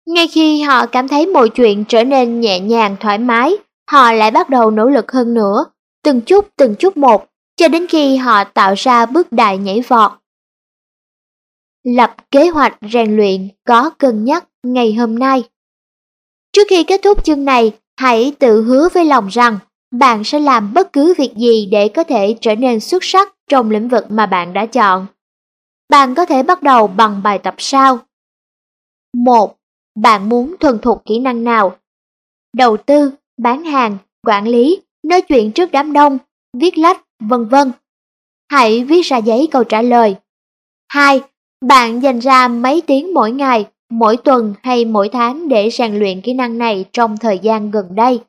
S1: Ngay khi họ cảm thấy mọi chuyện trở nên nhẹ nhàng thoải mái, họ lại bắt đầu nỗ lực hơn nữa, từng chút từng chút một, cho đến khi họ tạo ra bước đại nhảy vọt. Lập kế hoạch rèn luyện có cân nhắc ngày hôm nay. Trước khi kết thúc chương này, hãy tự hứa với lòng rằng bạn sẽ làm bất cứ việc gì để có thể trở nên xuất sắc trong lĩnh vực mà bạn đã chọn. Bạn có thể bắt đầu bằng bài tập sau. 1. Bạn muốn thuần thục kỹ năng nào? Đầu tư, bán hàng, quản lý, nói chuyện trước đám đông, viết lách, vân vân. Hãy viết ra giấy câu trả lời. 2. Bạn dành ra mấy tiếng mỗi ngày, mỗi tuần hay mỗi tháng để rèn luyện kỹ năng này trong thời gian gần đây.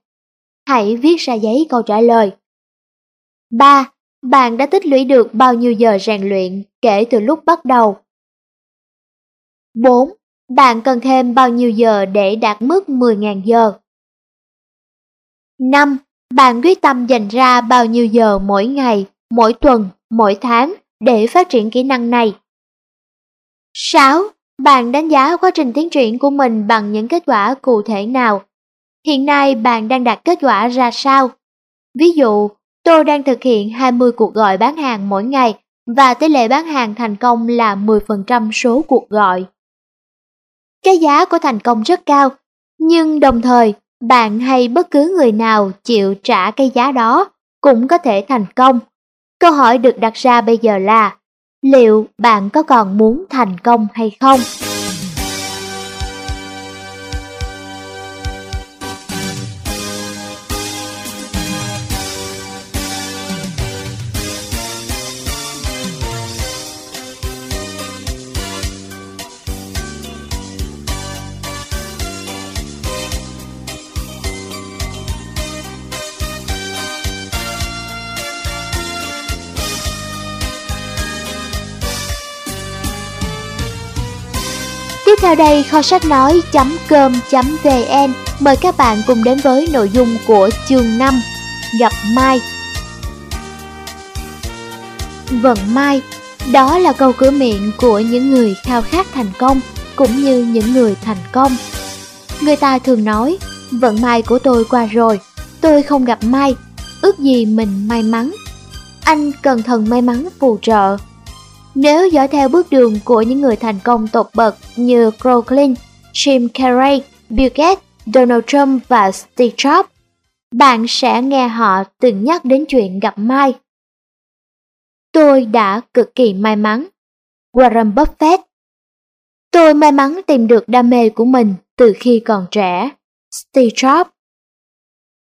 S1: Hãy viết ra giấy câu trả lời. 3. Bạn đã tích lũy được bao nhiêu giờ rèn luyện kể từ lúc bắt đầu? 4. Bạn cần thêm bao nhiêu giờ để đạt mức 10.000 giờ? 5. Bạn quyết tâm dành ra bao nhiêu giờ mỗi ngày, mỗi tuần, mỗi tháng để phát triển kỹ năng này? 6. Bạn đánh giá quá trình tiến triển của mình bằng những kết quả cụ thể nào? Hiện nay bạn đang đạt kết quả ra sao? Ví dụ, tôi đang thực hiện 20 cuộc gọi bán hàng mỗi ngày và tỷ lệ bán hàng thành công là 10% số cuộc gọi. Cái giá của thành công rất cao, nhưng đồng thời bạn hay bất cứ người nào chịu trả cái giá đó cũng có thể thành công. Câu hỏi được đặt ra bây giờ là liệu bạn có còn muốn thành công hay không? Sau đây kho sách nói.com.vn mời các bạn cùng đến với nội dung của chương 5 Gặp Mai Vận Mai Đó là câu cửa miệng của những người khao khát thành công cũng như những người thành công. Người ta thường nói, vận mai của tôi qua rồi, tôi không gặp mai, ước gì mình may mắn. Anh cần thần may mắn phù trợ, nếu dõi theo bước đường của những người thành công tột bậc như Crowley, Jim Carrey, Bill Gates, Donald Trump và Steve Jobs, bạn sẽ nghe họ từng nhắc đến chuyện gặp Mai. Tôi đã cực kỳ may mắn. Warren Buffett Tôi may mắn tìm được đam mê của mình từ khi còn trẻ. Steve Jobs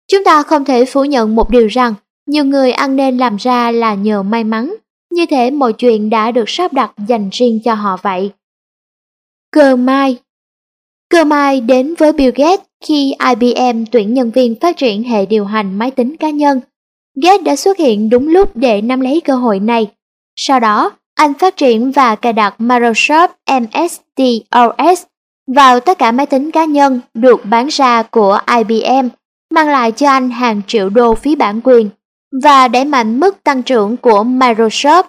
S1: Chúng ta không thể phủ nhận một điều rằng nhiều người ăn nên làm ra là nhờ may mắn như thể mọi chuyện đã được sắp đặt dành riêng cho họ vậy. Cơ Mai Cơ Mai đến với Bill Gates khi IBM tuyển nhân viên phát triển hệ điều hành máy tính cá nhân. Gates đã xuất hiện đúng lúc để nắm lấy cơ hội này. Sau đó, anh phát triển và cài đặt Microsoft MS-DOS vào tất cả máy tính cá nhân được bán ra của IBM, mang lại cho anh hàng triệu đô phí bản quyền và đẩy mạnh mức tăng trưởng của Microsoft.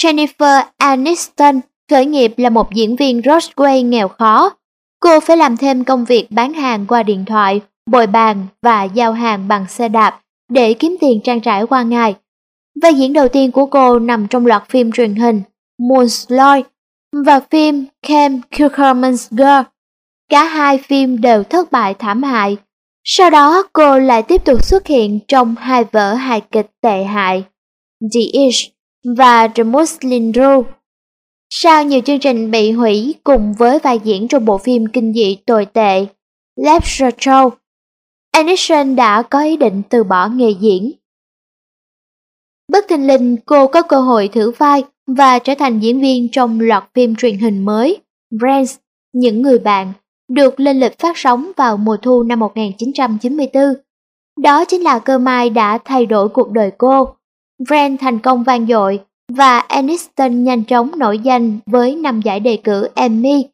S1: Jennifer Aniston khởi nghiệp là một diễn viên Broadway nghèo khó. Cô phải làm thêm công việc bán hàng qua điện thoại, bồi bàn và giao hàng bằng xe đạp để kiếm tiền trang trải qua ngày. Vai diễn đầu tiên của cô nằm trong loạt phim truyền hình Moonlight và phim Cam Kilkerman's Girl. Cả hai phim đều thất bại thảm hại sau đó cô lại tiếp tục xuất hiện trong hai vở hài kịch tệ hại The Ish và The Muslim Rule. Sau nhiều chương trình bị hủy cùng với vai diễn trong bộ phim kinh dị tồi tệ Left Show, Aniston đã có ý định từ bỏ nghề diễn. Bất thình lình cô có cơ hội thử vai và trở thành diễn viên trong loạt phim truyền hình mới Friends, Những Người Bạn được lên lịch phát sóng vào mùa thu năm 1994. Đó chính là cơ may đã thay đổi cuộc đời cô. Brand thành công vang dội và Aniston nhanh chóng nổi danh với năm giải đề cử Emmy,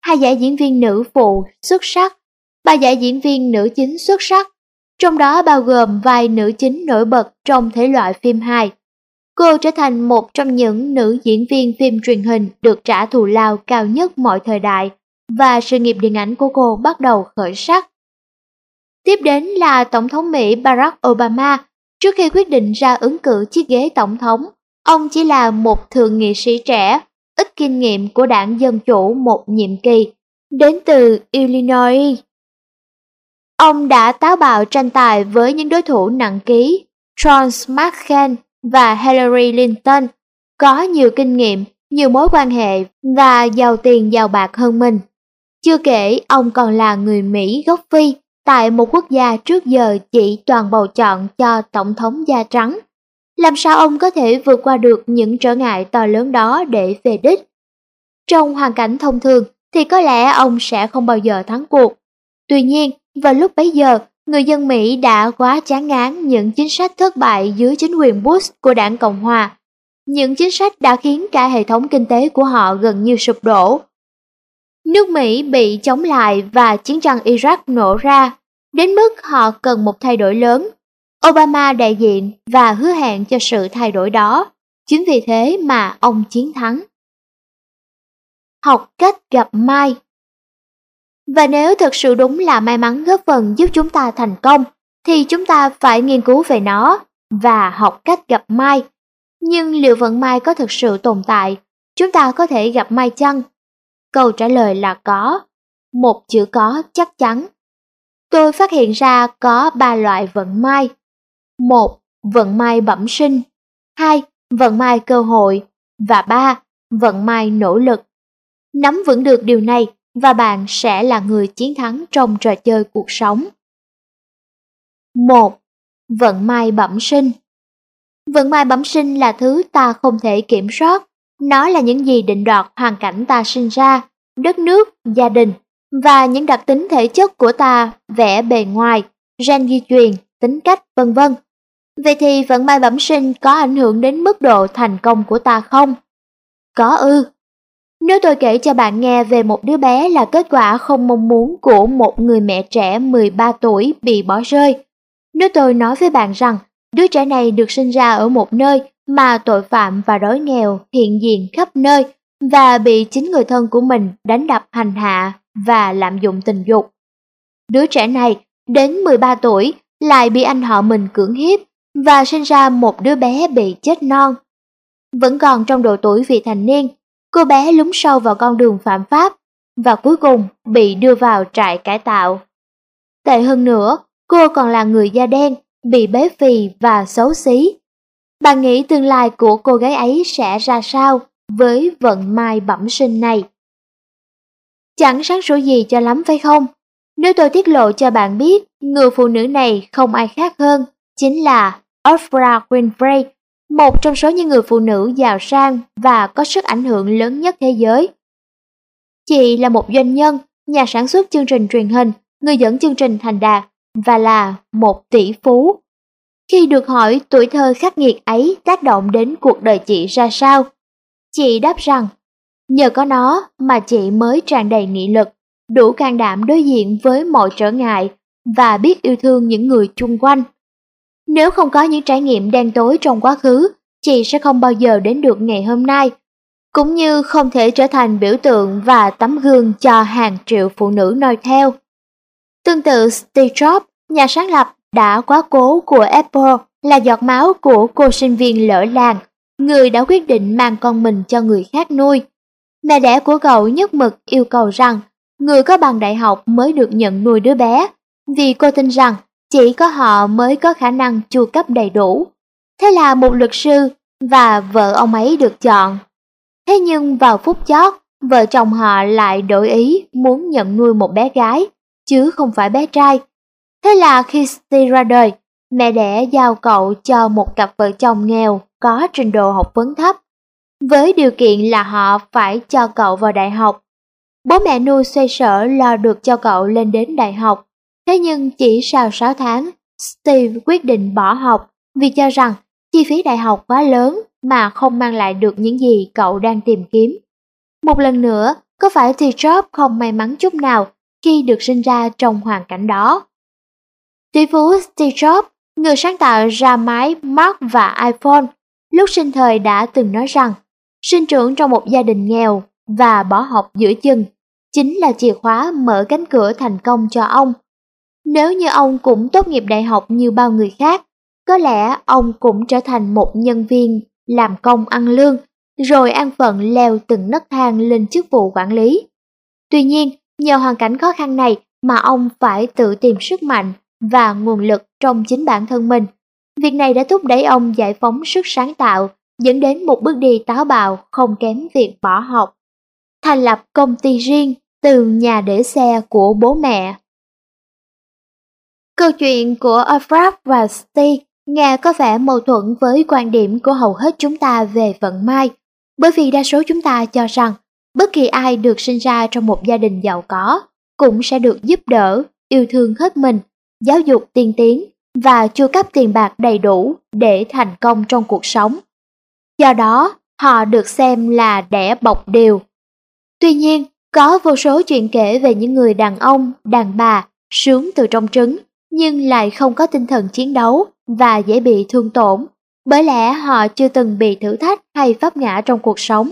S1: hai giải diễn viên nữ phụ xuất sắc, ba giải diễn viên nữ chính xuất sắc, trong đó bao gồm vai nữ chính nổi bật trong thể loại phim hài. Cô trở thành một trong những nữ diễn viên phim truyền hình được trả thù lao cao nhất mọi thời đại và sự nghiệp điện ảnh của cô bắt đầu khởi sắc. Tiếp đến là Tổng thống Mỹ Barack Obama. Trước khi quyết định ra ứng cử chiếc ghế tổng thống, ông chỉ là một thượng nghị sĩ trẻ, ít kinh nghiệm của đảng Dân Chủ một nhiệm kỳ, đến từ Illinois. Ông đã táo bạo tranh tài với những đối thủ nặng ký, Charles McCain và Hillary Clinton, có nhiều kinh nghiệm, nhiều mối quan hệ và giàu tiền giàu bạc hơn mình. Chưa kể, ông còn là người Mỹ gốc Phi tại một quốc gia trước giờ chỉ toàn bầu chọn cho Tổng thống da trắng. Làm sao ông có thể vượt qua được những trở ngại to lớn đó để về đích? Trong hoàn cảnh thông thường thì có lẽ ông sẽ không bao giờ thắng cuộc. Tuy nhiên, vào lúc bấy giờ, người dân Mỹ đã quá chán ngán những chính sách thất bại dưới chính quyền Bush của đảng Cộng Hòa. Những chính sách đã khiến cả hệ thống kinh tế của họ gần như sụp đổ. Nước Mỹ bị chống lại và chiến tranh Iraq nổ ra, đến mức họ cần một thay đổi lớn. Obama đại diện và hứa hẹn cho sự thay đổi đó, chính vì thế mà ông chiến thắng. Học cách gặp Mai Và nếu thật sự đúng là may mắn góp phần giúp chúng ta thành công, thì chúng ta phải nghiên cứu về nó và học cách gặp Mai. Nhưng liệu vận may có thực sự tồn tại? Chúng ta có thể gặp may chăng? Câu trả lời là có. Một chữ có chắc chắn. Tôi phát hiện ra có ba loại vận may. Một, vận may bẩm sinh. Hai, vận may cơ hội. Và ba, vận may nỗ lực. Nắm vững được điều này và bạn sẽ là người chiến thắng trong trò chơi cuộc sống. Một, Vận may bẩm sinh Vận may bẩm sinh là thứ ta không thể kiểm soát. Nó là những gì định đoạt hoàn cảnh ta sinh ra, đất nước, gia đình và những đặc tính thể chất của ta, vẻ bề ngoài, gen di truyền, tính cách, vân vân. Vậy thì vận may bẩm sinh có ảnh hưởng đến mức độ thành công của ta không? Có ư. Nếu tôi kể cho bạn nghe về một đứa bé là kết quả không mong muốn của một người mẹ trẻ 13 tuổi bị bỏ rơi, nếu tôi nói với bạn rằng đứa trẻ này được sinh ra ở một nơi mà tội phạm và đói nghèo hiện diện khắp nơi và bị chính người thân của mình đánh đập hành hạ và lạm dụng tình dục. Đứa trẻ này đến 13 tuổi lại bị anh họ mình cưỡng hiếp và sinh ra một đứa bé bị chết non. Vẫn còn trong độ tuổi vị thành niên, cô bé lún sâu vào con đường phạm pháp và cuối cùng bị đưa vào trại cải tạo. Tệ hơn nữa, cô còn là người da đen, bị bế phì và xấu xí. Bạn nghĩ tương lai của cô gái ấy sẽ ra sao với vận may bẩm sinh này? Chẳng sáng sủa gì cho lắm phải không? Nếu tôi tiết lộ cho bạn biết, người phụ nữ này không ai khác hơn, chính là Oprah Winfrey, một trong số những người phụ nữ giàu sang và có sức ảnh hưởng lớn nhất thế giới. Chị là một doanh nhân, nhà sản xuất chương trình truyền hình, người dẫn chương trình thành đạt và là một tỷ phú. Khi được hỏi tuổi thơ khắc nghiệt ấy tác động đến cuộc đời chị ra sao, chị đáp rằng Nhờ có nó mà chị mới tràn đầy nghị lực, đủ can đảm đối diện với mọi trở ngại và biết yêu thương những người chung quanh. Nếu không có những trải nghiệm đen tối trong quá khứ, chị sẽ không bao giờ đến được ngày hôm nay, cũng như không thể trở thành biểu tượng và tấm gương cho hàng triệu phụ nữ noi theo. Tương tự Steve Jobs, nhà sáng lập đã quá cố của Apple là giọt máu của cô sinh viên lỡ làng, người đã quyết định mang con mình cho người khác nuôi. Mẹ đẻ của cậu nhất mực yêu cầu rằng người có bằng đại học mới được nhận nuôi đứa bé, vì cô tin rằng chỉ có họ mới có khả năng chu cấp đầy đủ. Thế là một luật sư và vợ ông ấy được chọn. Thế nhưng vào phút chót, vợ chồng họ lại đổi ý muốn nhận nuôi một bé gái, chứ không phải bé trai. Thế là khi Steve ra đời, mẹ đẻ giao cậu cho một cặp vợ chồng nghèo có trình độ học vấn thấp với điều kiện là họ phải cho cậu vào đại học. Bố mẹ nuôi xoay sở lo được cho cậu lên đến đại học, thế nhưng chỉ sau 6 tháng, Steve quyết định bỏ học vì cho rằng chi phí đại học quá lớn mà không mang lại được những gì cậu đang tìm kiếm. Một lần nữa, có phải thì Job không may mắn chút nào khi được sinh ra trong hoàn cảnh đó. Tỷ phú Steve Jobs, người sáng tạo ra máy Mac và iPhone, lúc sinh thời đã từng nói rằng sinh trưởng trong một gia đình nghèo và bỏ học giữa chừng chính là chìa khóa mở cánh cửa thành công cho ông. Nếu như ông cũng tốt nghiệp đại học như bao người khác, có lẽ ông cũng trở thành một nhân viên làm công ăn lương, rồi an phận leo từng nấc thang lên chức vụ quản lý. Tuy nhiên, nhờ hoàn cảnh khó khăn này mà ông phải tự tìm sức mạnh và nguồn lực trong chính bản thân mình. Việc này đã thúc đẩy ông giải phóng sức sáng tạo, dẫn đến một bước đi táo bạo không kém việc bỏ học. Thành lập công ty riêng từ nhà để xe của bố mẹ. Câu chuyện của Alfred và Steve nghe có vẻ mâu thuẫn với quan điểm của hầu hết chúng ta về vận may, bởi vì đa số chúng ta cho rằng bất kỳ ai được sinh ra trong một gia đình giàu có cũng sẽ được giúp đỡ, yêu thương hết mình, giáo dục tiên tiến và chu cấp tiền bạc đầy đủ để thành công trong cuộc sống. Do đó, họ được xem là đẻ bọc đều. Tuy nhiên, có vô số chuyện kể về những người đàn ông, đàn bà sướng từ trong trứng nhưng lại không có tinh thần chiến đấu và dễ bị thương tổn, bởi lẽ họ chưa từng bị thử thách hay pháp ngã trong cuộc sống.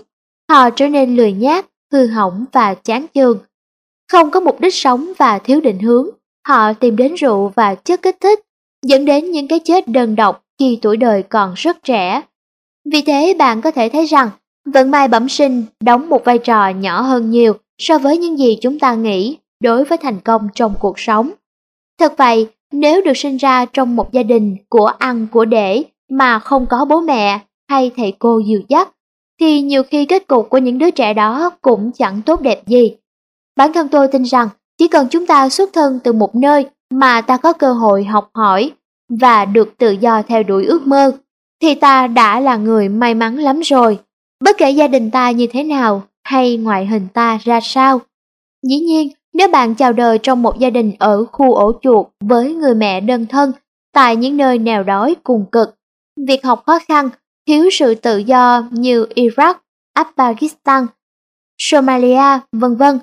S1: Họ trở nên lười nhác, hư hỏng và chán chường. Không có mục đích sống và thiếu định hướng, họ tìm đến rượu và chất kích thích, dẫn đến những cái chết đơn độc khi tuổi đời còn rất trẻ. Vì thế bạn có thể thấy rằng vận may bẩm sinh đóng một vai trò nhỏ hơn nhiều so với những gì chúng ta nghĩ đối với thành công trong cuộc sống. Thật vậy, nếu được sinh ra trong một gia đình của ăn của để mà không có bố mẹ hay thầy cô dìu dắt, thì nhiều khi kết cục của những đứa trẻ đó cũng chẳng tốt đẹp gì. Bản thân tôi tin rằng chỉ cần chúng ta xuất thân từ một nơi mà ta có cơ hội học hỏi và được tự do theo đuổi ước mơ, thì ta đã là người may mắn lắm rồi. Bất kể gia đình ta như thế nào hay ngoại hình ta ra sao. Dĩ nhiên, nếu bạn chào đời trong một gia đình ở khu ổ chuột với người mẹ đơn thân tại những nơi nghèo đói cùng cực, việc học khó khăn, thiếu sự tự do như Iraq, Afghanistan, Somalia, vân vân,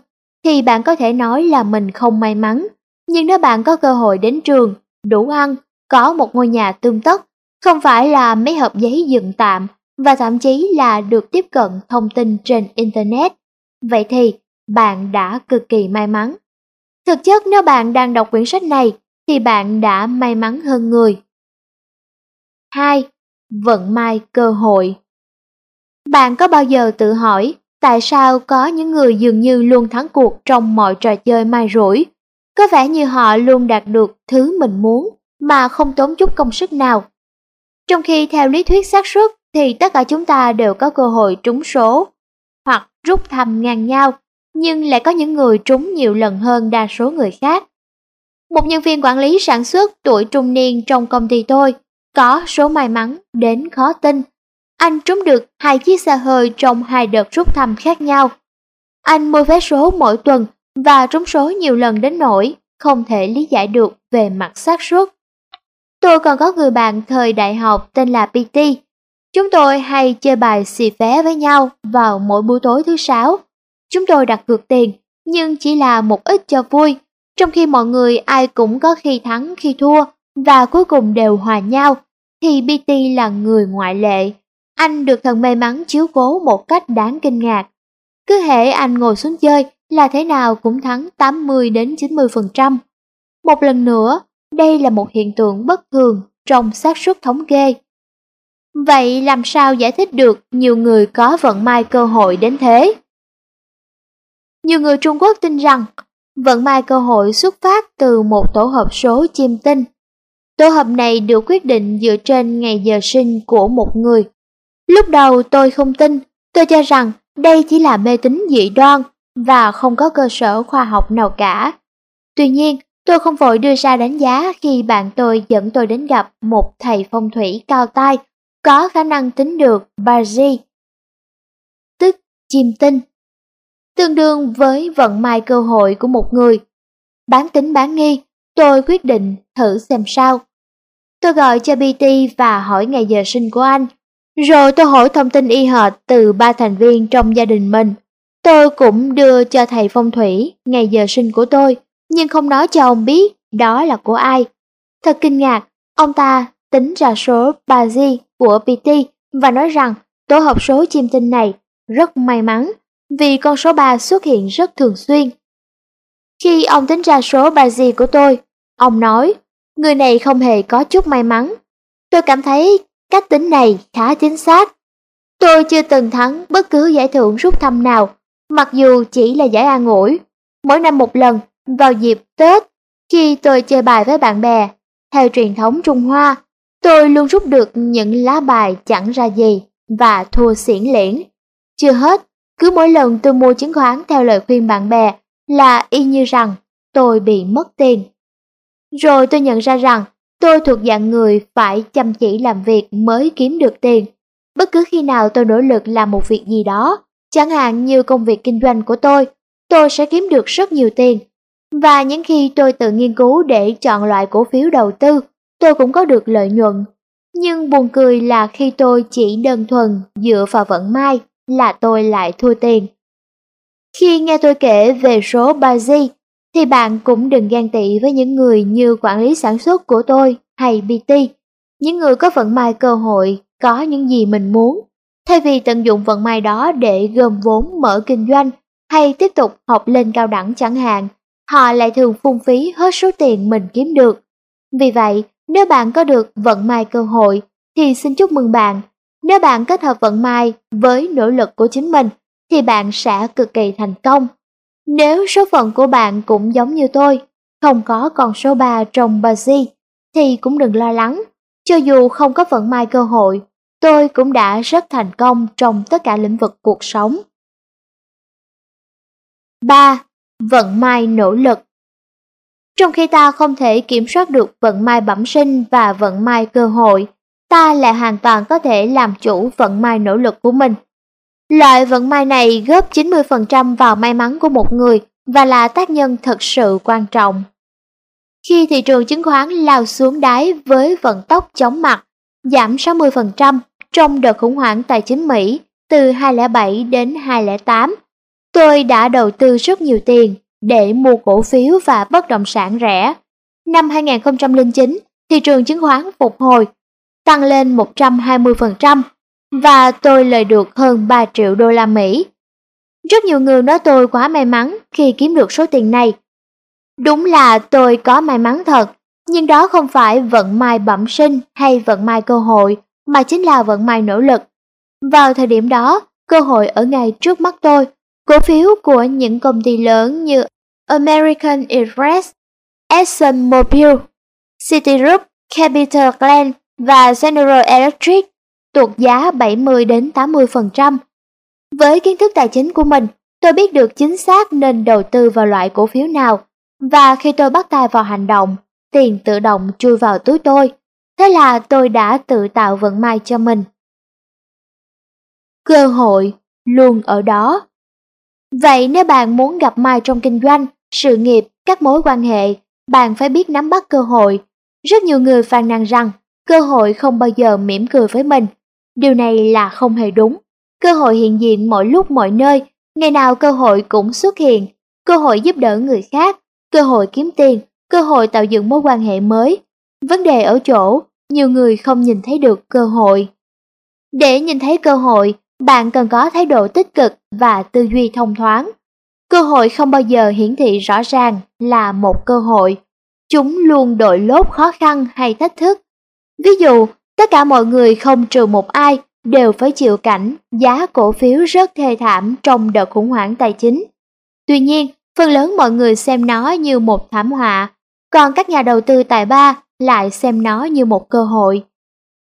S1: thì bạn có thể nói là mình không may mắn. Nhưng nếu bạn có cơ hội đến trường, đủ ăn, có một ngôi nhà tươm tất, không phải là mấy hộp giấy dựng tạm và thậm chí là được tiếp cận thông tin trên Internet, vậy thì bạn đã cực kỳ may mắn. Thực chất nếu bạn đang đọc quyển sách này thì bạn đã may mắn hơn người. 2. Vận may cơ hội Bạn có bao giờ tự hỏi tại sao có những người dường như luôn thắng cuộc trong mọi trò chơi may rủi? Có vẻ như họ luôn đạt được thứ mình muốn mà không tốn chút công sức nào. Trong khi theo lý thuyết xác suất thì tất cả chúng ta đều có cơ hội trúng số hoặc rút thăm ngang nhau, nhưng lại có những người trúng nhiều lần hơn đa số người khác. Một nhân viên quản lý sản xuất tuổi trung niên trong công ty tôi có số may mắn đến khó tin. Anh trúng được hai chiếc xe hơi trong hai đợt rút thăm khác nhau. Anh mua vé số mỗi tuần và trúng số nhiều lần đến nỗi không thể lý giải được về mặt xác suất. Tôi còn có người bạn thời đại học tên là PT. Chúng tôi hay chơi bài xì vé với nhau vào mỗi buổi tối thứ sáu Chúng tôi đặt cược tiền, nhưng chỉ là một ít cho vui, trong khi mọi người ai cũng có khi thắng khi thua và cuối cùng đều hòa nhau, thì BT là người ngoại lệ. Anh được thần may mắn chiếu cố một cách đáng kinh ngạc. Cứ hệ anh ngồi xuống chơi là thế nào cũng thắng 80 đến 90%. Một lần nữa, đây là một hiện tượng bất thường trong xác suất thống kê. Vậy làm sao giải thích được nhiều người có vận may cơ hội đến thế? Nhiều người Trung Quốc tin rằng vận may cơ hội xuất phát từ một tổ hợp số chiêm tinh. Tổ hợp này được quyết định dựa trên ngày giờ sinh của một người. Lúc đầu tôi không tin, tôi cho rằng đây chỉ là mê tín dị đoan và không có cơ sở khoa học nào cả. Tuy nhiên, tôi không vội đưa ra đánh giá khi bạn tôi dẫn tôi đến gặp một thầy phong thủy cao tay có khả năng tính được Baji, tức chim tinh tương đương với vận may cơ hội của một người. Bán tính bán nghi, tôi quyết định thử xem sao. Tôi gọi cho BT và hỏi ngày giờ sinh của anh. Rồi tôi hỏi thông tin y hệt từ ba thành viên trong gia đình mình. Tôi cũng đưa cho thầy phong thủy ngày giờ sinh của tôi, nhưng không nói cho ông biết đó là của ai. Thật kinh ngạc, ông ta tính ra số Bazi của PT và nói rằng tổ hợp số chim tinh này rất may mắn vì con số 3 xuất hiện rất thường xuyên. Khi ông tính ra số Bazi của tôi, ông nói người này không hề có chút may mắn. Tôi cảm thấy cách tính này khá chính xác. Tôi chưa từng thắng bất cứ giải thưởng rút thăm nào, mặc dù chỉ là giải an ủi. Mỗi năm một lần, vào dịp Tết, khi tôi chơi bài với bạn bè, theo truyền thống Trung Hoa, tôi luôn rút được những lá bài chẳng ra gì và thua xiển liễn. Chưa hết, cứ mỗi lần tôi mua chứng khoán theo lời khuyên bạn bè là y như rằng tôi bị mất tiền. Rồi tôi nhận ra rằng tôi thuộc dạng người phải chăm chỉ làm việc mới kiếm được tiền. Bất cứ khi nào tôi nỗ lực làm một việc gì đó, chẳng hạn như công việc kinh doanh của tôi, tôi sẽ kiếm được rất nhiều tiền. Và những khi tôi tự nghiên cứu để chọn loại cổ phiếu đầu tư, tôi cũng có được lợi nhuận. Nhưng buồn cười là khi tôi chỉ đơn thuần dựa vào vận may là tôi lại thua tiền. Khi nghe tôi kể về số Bazi, thì bạn cũng đừng ghen tị với những người như quản lý sản xuất của tôi hay BT, những người có vận may cơ hội, có những gì mình muốn. Thay vì tận dụng vận may đó để gom vốn mở kinh doanh hay tiếp tục học lên cao đẳng chẳng hạn, họ lại thường phung phí hết số tiền mình kiếm được. Vì vậy, nếu bạn có được vận may cơ hội, thì xin chúc mừng bạn. Nếu bạn kết hợp vận may với nỗ lực của chính mình, thì bạn sẽ cực kỳ thành công. Nếu số phận của bạn cũng giống như tôi, không có con số 3 trong bà Di, thì cũng đừng lo lắng. Cho dù không có vận may cơ hội, tôi cũng đã rất thành công trong tất cả lĩnh vực cuộc sống. 3. Vận may nỗ lực Trong khi ta không thể kiểm soát được vận may bẩm sinh và vận may cơ hội, ta lại hoàn toàn có thể làm chủ vận may nỗ lực của mình. Loại vận may này góp 90% vào may mắn của một người và là tác nhân thật sự quan trọng. Khi thị trường chứng khoán lao xuống đáy với vận tốc chóng mặt, giảm 60% trong đợt khủng hoảng tài chính Mỹ từ 2007 đến 2008, tôi đã đầu tư rất nhiều tiền để mua cổ phiếu và bất động sản rẻ. Năm 2009, thị trường chứng khoán phục hồi, tăng lên 120% và tôi lời được hơn 3 triệu đô la Mỹ. Rất nhiều người nói tôi quá may mắn khi kiếm được số tiền này. Đúng là tôi có may mắn thật, nhưng đó không phải vận may bẩm sinh hay vận may cơ hội, mà chính là vận may nỗ lực. Vào thời điểm đó, cơ hội ở ngay trước mắt tôi. Cổ phiếu của những công ty lớn như American Express, ExxonMobil, Citigroup, Capital Glen và General Electric tuột giá 70 đến 80%. Với kiến thức tài chính của mình, tôi biết được chính xác nên đầu tư vào loại cổ phiếu nào và khi tôi bắt tay vào hành động, tiền tự động chui vào túi tôi. Thế là tôi đã tự tạo vận may cho mình. Cơ hội luôn ở đó. Vậy nếu bạn muốn gặp may trong kinh doanh, sự nghiệp, các mối quan hệ, bạn phải biết nắm bắt cơ hội. Rất nhiều người phàn nàn rằng cơ hội không bao giờ mỉm cười với mình Điều này là không hề đúng. Cơ hội hiện diện mọi lúc mọi nơi, ngày nào cơ hội cũng xuất hiện. Cơ hội giúp đỡ người khác, cơ hội kiếm tiền, cơ hội tạo dựng mối quan hệ mới. Vấn đề ở chỗ, nhiều người không nhìn thấy được cơ hội. Để nhìn thấy cơ hội, bạn cần có thái độ tích cực và tư duy thông thoáng. Cơ hội không bao giờ hiển thị rõ ràng là một cơ hội. Chúng luôn đội lốt khó khăn hay thách thức. Ví dụ, Tất cả mọi người không trừ một ai đều phải chịu cảnh giá cổ phiếu rất thê thảm trong đợt khủng hoảng tài chính. Tuy nhiên, phần lớn mọi người xem nó như một thảm họa, còn các nhà đầu tư tài ba lại xem nó như một cơ hội.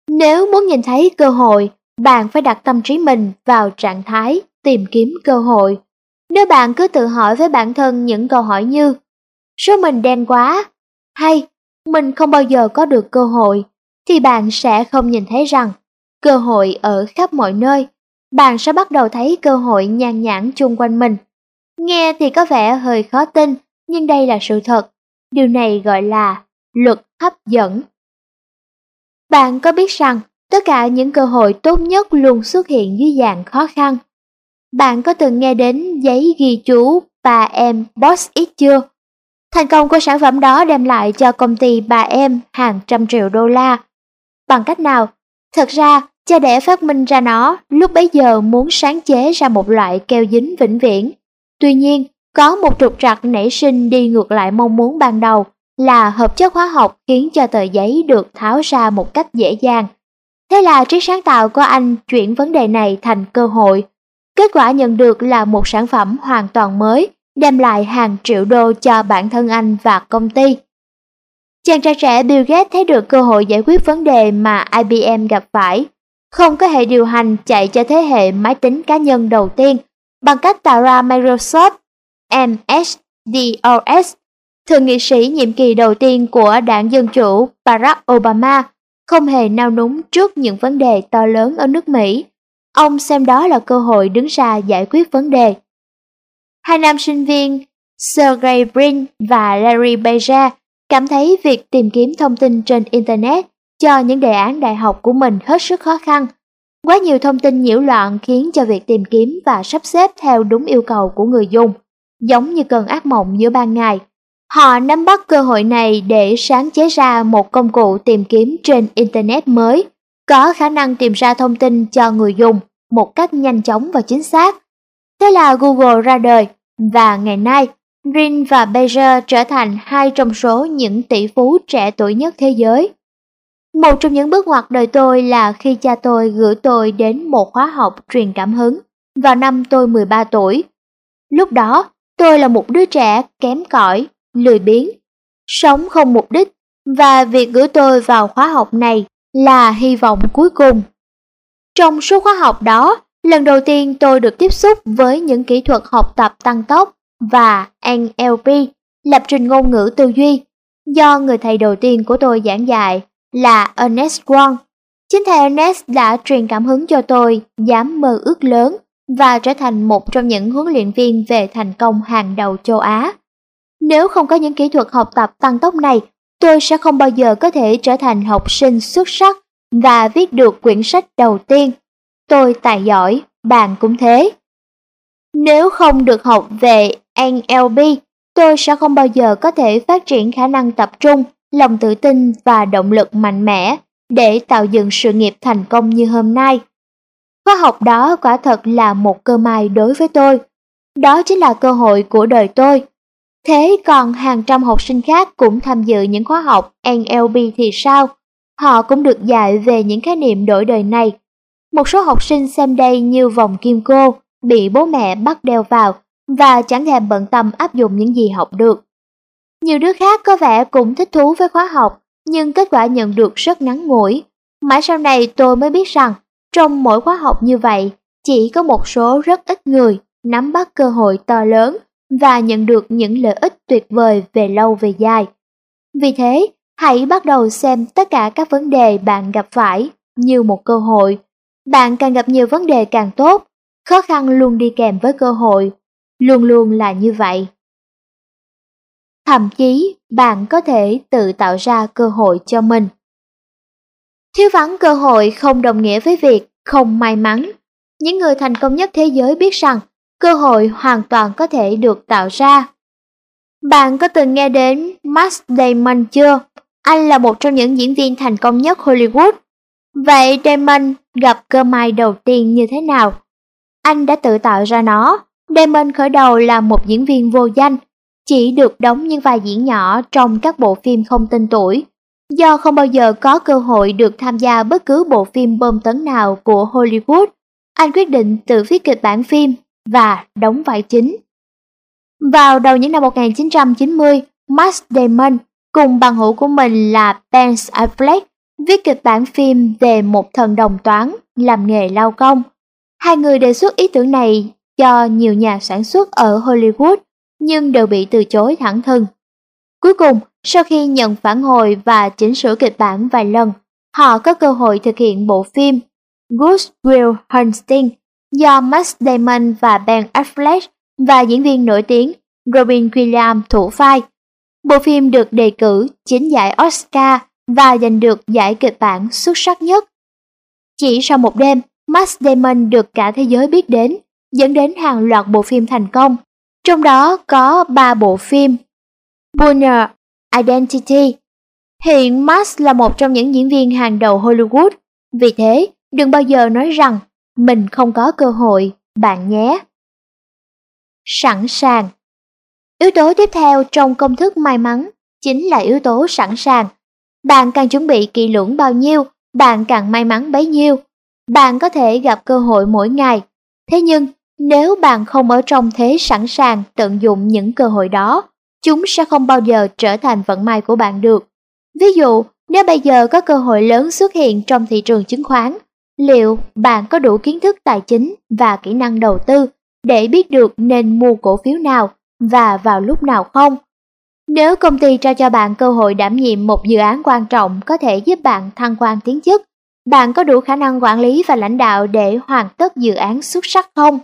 S1: Nếu muốn nhìn thấy cơ hội, bạn phải đặt tâm trí mình vào trạng thái tìm kiếm cơ hội. Nếu bạn cứ tự hỏi với bản thân những câu hỏi như Số mình đen quá, hay mình không bao giờ có được cơ hội, thì bạn sẽ không nhìn thấy rằng cơ hội ở khắp mọi nơi. Bạn sẽ bắt đầu thấy cơ hội nhan nhản chung quanh mình. Nghe thì có vẻ hơi khó tin, nhưng đây là sự thật. Điều này gọi là luật hấp dẫn. Bạn có biết rằng tất cả những cơ hội tốt nhất luôn xuất hiện dưới dạng khó khăn. bạn có từng nghe đến giấy ghi chú bà em Boss ít chưa? Thành công của sản phẩm đó đem lại cho công ty bà em hàng trăm triệu đô la. Bằng cách nào? Thật ra, cha đẻ phát minh ra nó lúc bấy giờ muốn sáng chế ra một loại keo dính vĩnh viễn. Tuy nhiên, có một trục trặc nảy sinh đi ngược lại mong muốn ban đầu là hợp chất hóa học khiến cho tờ giấy được tháo ra một cách dễ dàng. Thế là trí sáng tạo của anh chuyển vấn đề này thành cơ hội. Kết quả nhận được là một sản phẩm hoàn toàn mới, đem lại hàng triệu đô cho bản thân anh và công ty. Chàng trai trẻ Bill Gates thấy được cơ hội giải quyết vấn đề mà IBM gặp phải. Không có hệ điều hành chạy cho thế hệ máy tính cá nhân đầu tiên bằng cách tạo ra Microsoft MS-DOS. Thượng nghị sĩ nhiệm kỳ đầu tiên của đảng Dân Chủ Barack Obama không hề nao núng trước những vấn đề to lớn ở nước Mỹ. Ông xem đó là cơ hội đứng ra giải quyết vấn đề. Hai nam sinh viên Sergey Brin và Larry Page cảm thấy việc tìm kiếm thông tin trên Internet cho những đề án đại học của mình hết sức khó khăn. Quá nhiều thông tin nhiễu loạn khiến cho việc tìm kiếm và sắp xếp theo đúng yêu cầu của người dùng, giống như cơn ác mộng giữa ban ngày. Họ nắm bắt cơ hội này để sáng chế ra một công cụ tìm kiếm trên Internet mới, có khả năng tìm ra thông tin cho người dùng một cách nhanh chóng và chính xác. Thế là Google ra đời, và ngày nay, Rin và Bezer trở thành hai trong số những tỷ phú trẻ tuổi nhất thế giới. Một trong những bước ngoặt đời tôi là khi cha tôi gửi tôi đến một khóa học truyền cảm hứng vào năm tôi 13 tuổi. Lúc đó, tôi là một đứa trẻ kém cỏi, lười biếng, sống không mục đích và việc gửi tôi vào khóa học này là hy vọng cuối cùng. Trong số khóa học đó, lần đầu tiên tôi được tiếp xúc với những kỹ thuật học tập tăng tốc và NLP, lập trình ngôn ngữ tư duy, do người thầy đầu tiên của tôi giảng dạy là Ernest Wong. Chính thầy Ernest đã truyền cảm hứng cho tôi dám mơ ước lớn và trở thành một trong những huấn luyện viên về thành công hàng đầu châu Á. Nếu không có những kỹ thuật học tập tăng tốc này, tôi sẽ không bao giờ có thể trở thành học sinh xuất sắc và viết được quyển sách đầu tiên. Tôi tài giỏi, bạn cũng thế. Nếu không được học về NLP, tôi sẽ không bao giờ có thể phát triển khả năng tập trung, lòng tự tin và động lực mạnh mẽ để tạo dựng sự nghiệp thành công như hôm nay. Khóa học đó quả thật là một cơ may đối với tôi. Đó chính là cơ hội của đời tôi. Thế còn hàng trăm học sinh khác cũng tham dự những khóa học NLP thì sao? Họ cũng được dạy về những khái niệm đổi đời này. Một số học sinh xem đây như vòng kim cô, bị bố mẹ bắt đeo vào và chẳng thèm bận tâm áp dụng những gì học được. Nhiều đứa khác có vẻ cũng thích thú với khóa học, nhưng kết quả nhận được rất ngắn ngủi. Mãi sau này tôi mới biết rằng, trong mỗi khóa học như vậy, chỉ có một số rất ít người nắm bắt cơ hội to lớn và nhận được những lợi ích tuyệt vời về lâu về dài. Vì thế, hãy bắt đầu xem tất cả các vấn đề bạn gặp phải như một cơ hội. Bạn càng gặp nhiều vấn đề càng tốt, khó khăn luôn đi kèm với cơ hội, luôn luôn là như vậy. Thậm chí, bạn có thể tự tạo ra cơ hội cho mình. Thiếu vắng cơ hội không đồng nghĩa với việc không may mắn. Những người thành công nhất thế giới biết rằng cơ hội hoàn toàn có thể được tạo ra. Bạn có từng nghe đến Matt Damon chưa? Anh là một trong những diễn viên thành công nhất Hollywood. Vậy Damon gặp cơ may đầu tiên như thế nào? Anh đã tự tạo ra nó. Damon khởi đầu là một diễn viên vô danh, chỉ được đóng những vai diễn nhỏ trong các bộ phim không tên tuổi. Do không bao giờ có cơ hội được tham gia bất cứ bộ phim bom tấn nào của Hollywood, anh quyết định tự viết kịch bản phim và đóng vai chính. Vào đầu những năm 1990, Matt Damon cùng bằng hữu của mình là Ben Affleck viết kịch bản phim về một thần đồng toán làm nghề lao công. Hai người đề xuất ý tưởng này cho nhiều nhà sản xuất ở Hollywood nhưng đều bị từ chối thẳng thừng. Cuối cùng, sau khi nhận phản hồi và chỉnh sửa kịch bản vài lần, họ có cơ hội thực hiện bộ phim Good Will Hunting do Matt Damon và Ben Affleck và diễn viên nổi tiếng Robin Williams thủ vai. Bộ phim được đề cử chính giải Oscar và giành được giải kịch bản xuất sắc nhất. Chỉ sau một đêm, Matt Damon được cả thế giới biết đến dẫn đến hàng loạt bộ phim thành công, trong đó có 3 bộ phim Bonner Identity. Hiện Max là một trong những diễn viên hàng đầu Hollywood, vì thế đừng bao giờ nói rằng mình không có cơ hội, bạn nhé. Sẵn sàng Yếu tố tiếp theo trong công thức may mắn chính là yếu tố sẵn sàng. Bạn càng chuẩn bị kỹ lưỡng bao nhiêu, bạn càng may mắn bấy nhiêu. Bạn có thể gặp cơ hội mỗi ngày. Thế nhưng, nếu bạn không ở trong thế sẵn sàng tận dụng những cơ hội đó, chúng sẽ không bao giờ trở thành vận may của bạn được. Ví dụ, nếu bây giờ có cơ hội lớn xuất hiện trong thị trường chứng khoán, liệu bạn có đủ kiến thức tài chính và kỹ năng đầu tư để biết được nên mua cổ phiếu nào và vào lúc nào không? Nếu công ty trao cho bạn cơ hội đảm nhiệm một dự án quan trọng có thể giúp bạn thăng quan tiến chức, bạn có đủ khả năng quản lý và lãnh đạo để hoàn tất dự án xuất sắc không?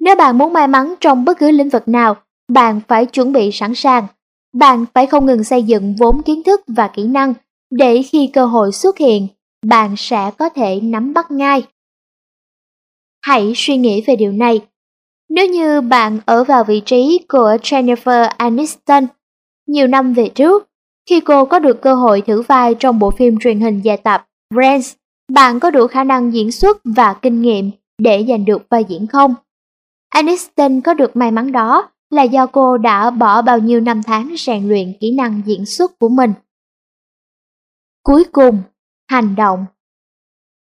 S1: Nếu bạn muốn may mắn trong bất cứ lĩnh vực nào, bạn phải chuẩn bị sẵn sàng. Bạn phải không ngừng xây dựng vốn kiến thức và kỹ năng để khi cơ hội xuất hiện, bạn sẽ có thể nắm bắt ngay. Hãy suy nghĩ về điều này. Nếu như bạn ở vào vị trí của Jennifer Aniston nhiều năm về trước, khi cô có được cơ hội thử vai trong bộ phim truyền hình dài tập Friends, bạn có đủ khả năng diễn xuất và kinh nghiệm để giành được vai diễn không? Aniston có được may mắn đó là do cô đã bỏ bao nhiêu năm tháng rèn luyện kỹ năng diễn xuất của mình. Cuối cùng, hành động.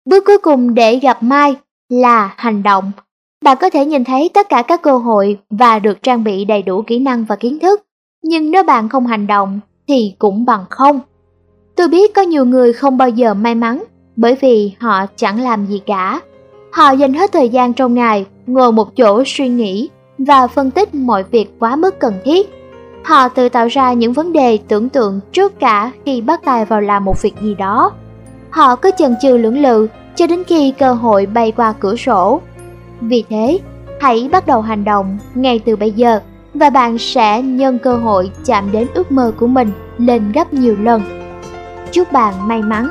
S1: Bước cuối cùng để gặp Mai là hành động. Bạn có thể nhìn thấy tất cả các cơ hội và được trang bị đầy đủ kỹ năng và kiến thức, nhưng nếu bạn không hành động thì cũng bằng không. Tôi biết có nhiều người không bao giờ may mắn bởi vì họ chẳng làm gì cả. Họ dành hết thời gian trong ngày ngồi một chỗ suy nghĩ và phân tích mọi việc quá mức cần thiết. Họ tự tạo ra những vấn đề tưởng tượng trước cả khi bắt tay vào làm một việc gì đó. Họ cứ chần chừ lưỡng lự cho đến khi cơ hội bay qua cửa sổ. Vì thế, hãy bắt đầu hành động ngay từ bây giờ và bạn sẽ nhân cơ hội chạm đến ước mơ của mình lên gấp nhiều lần. Chúc bạn may mắn!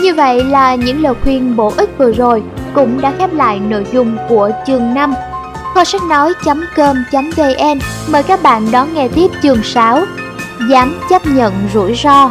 S1: Như vậy là những lời khuyên bổ ích vừa rồi cũng đã khép lại nội dung của chương 5. Kho sách nói.com.vn mời các bạn đón nghe tiếp chương 6. Dám chấp nhận rủi ro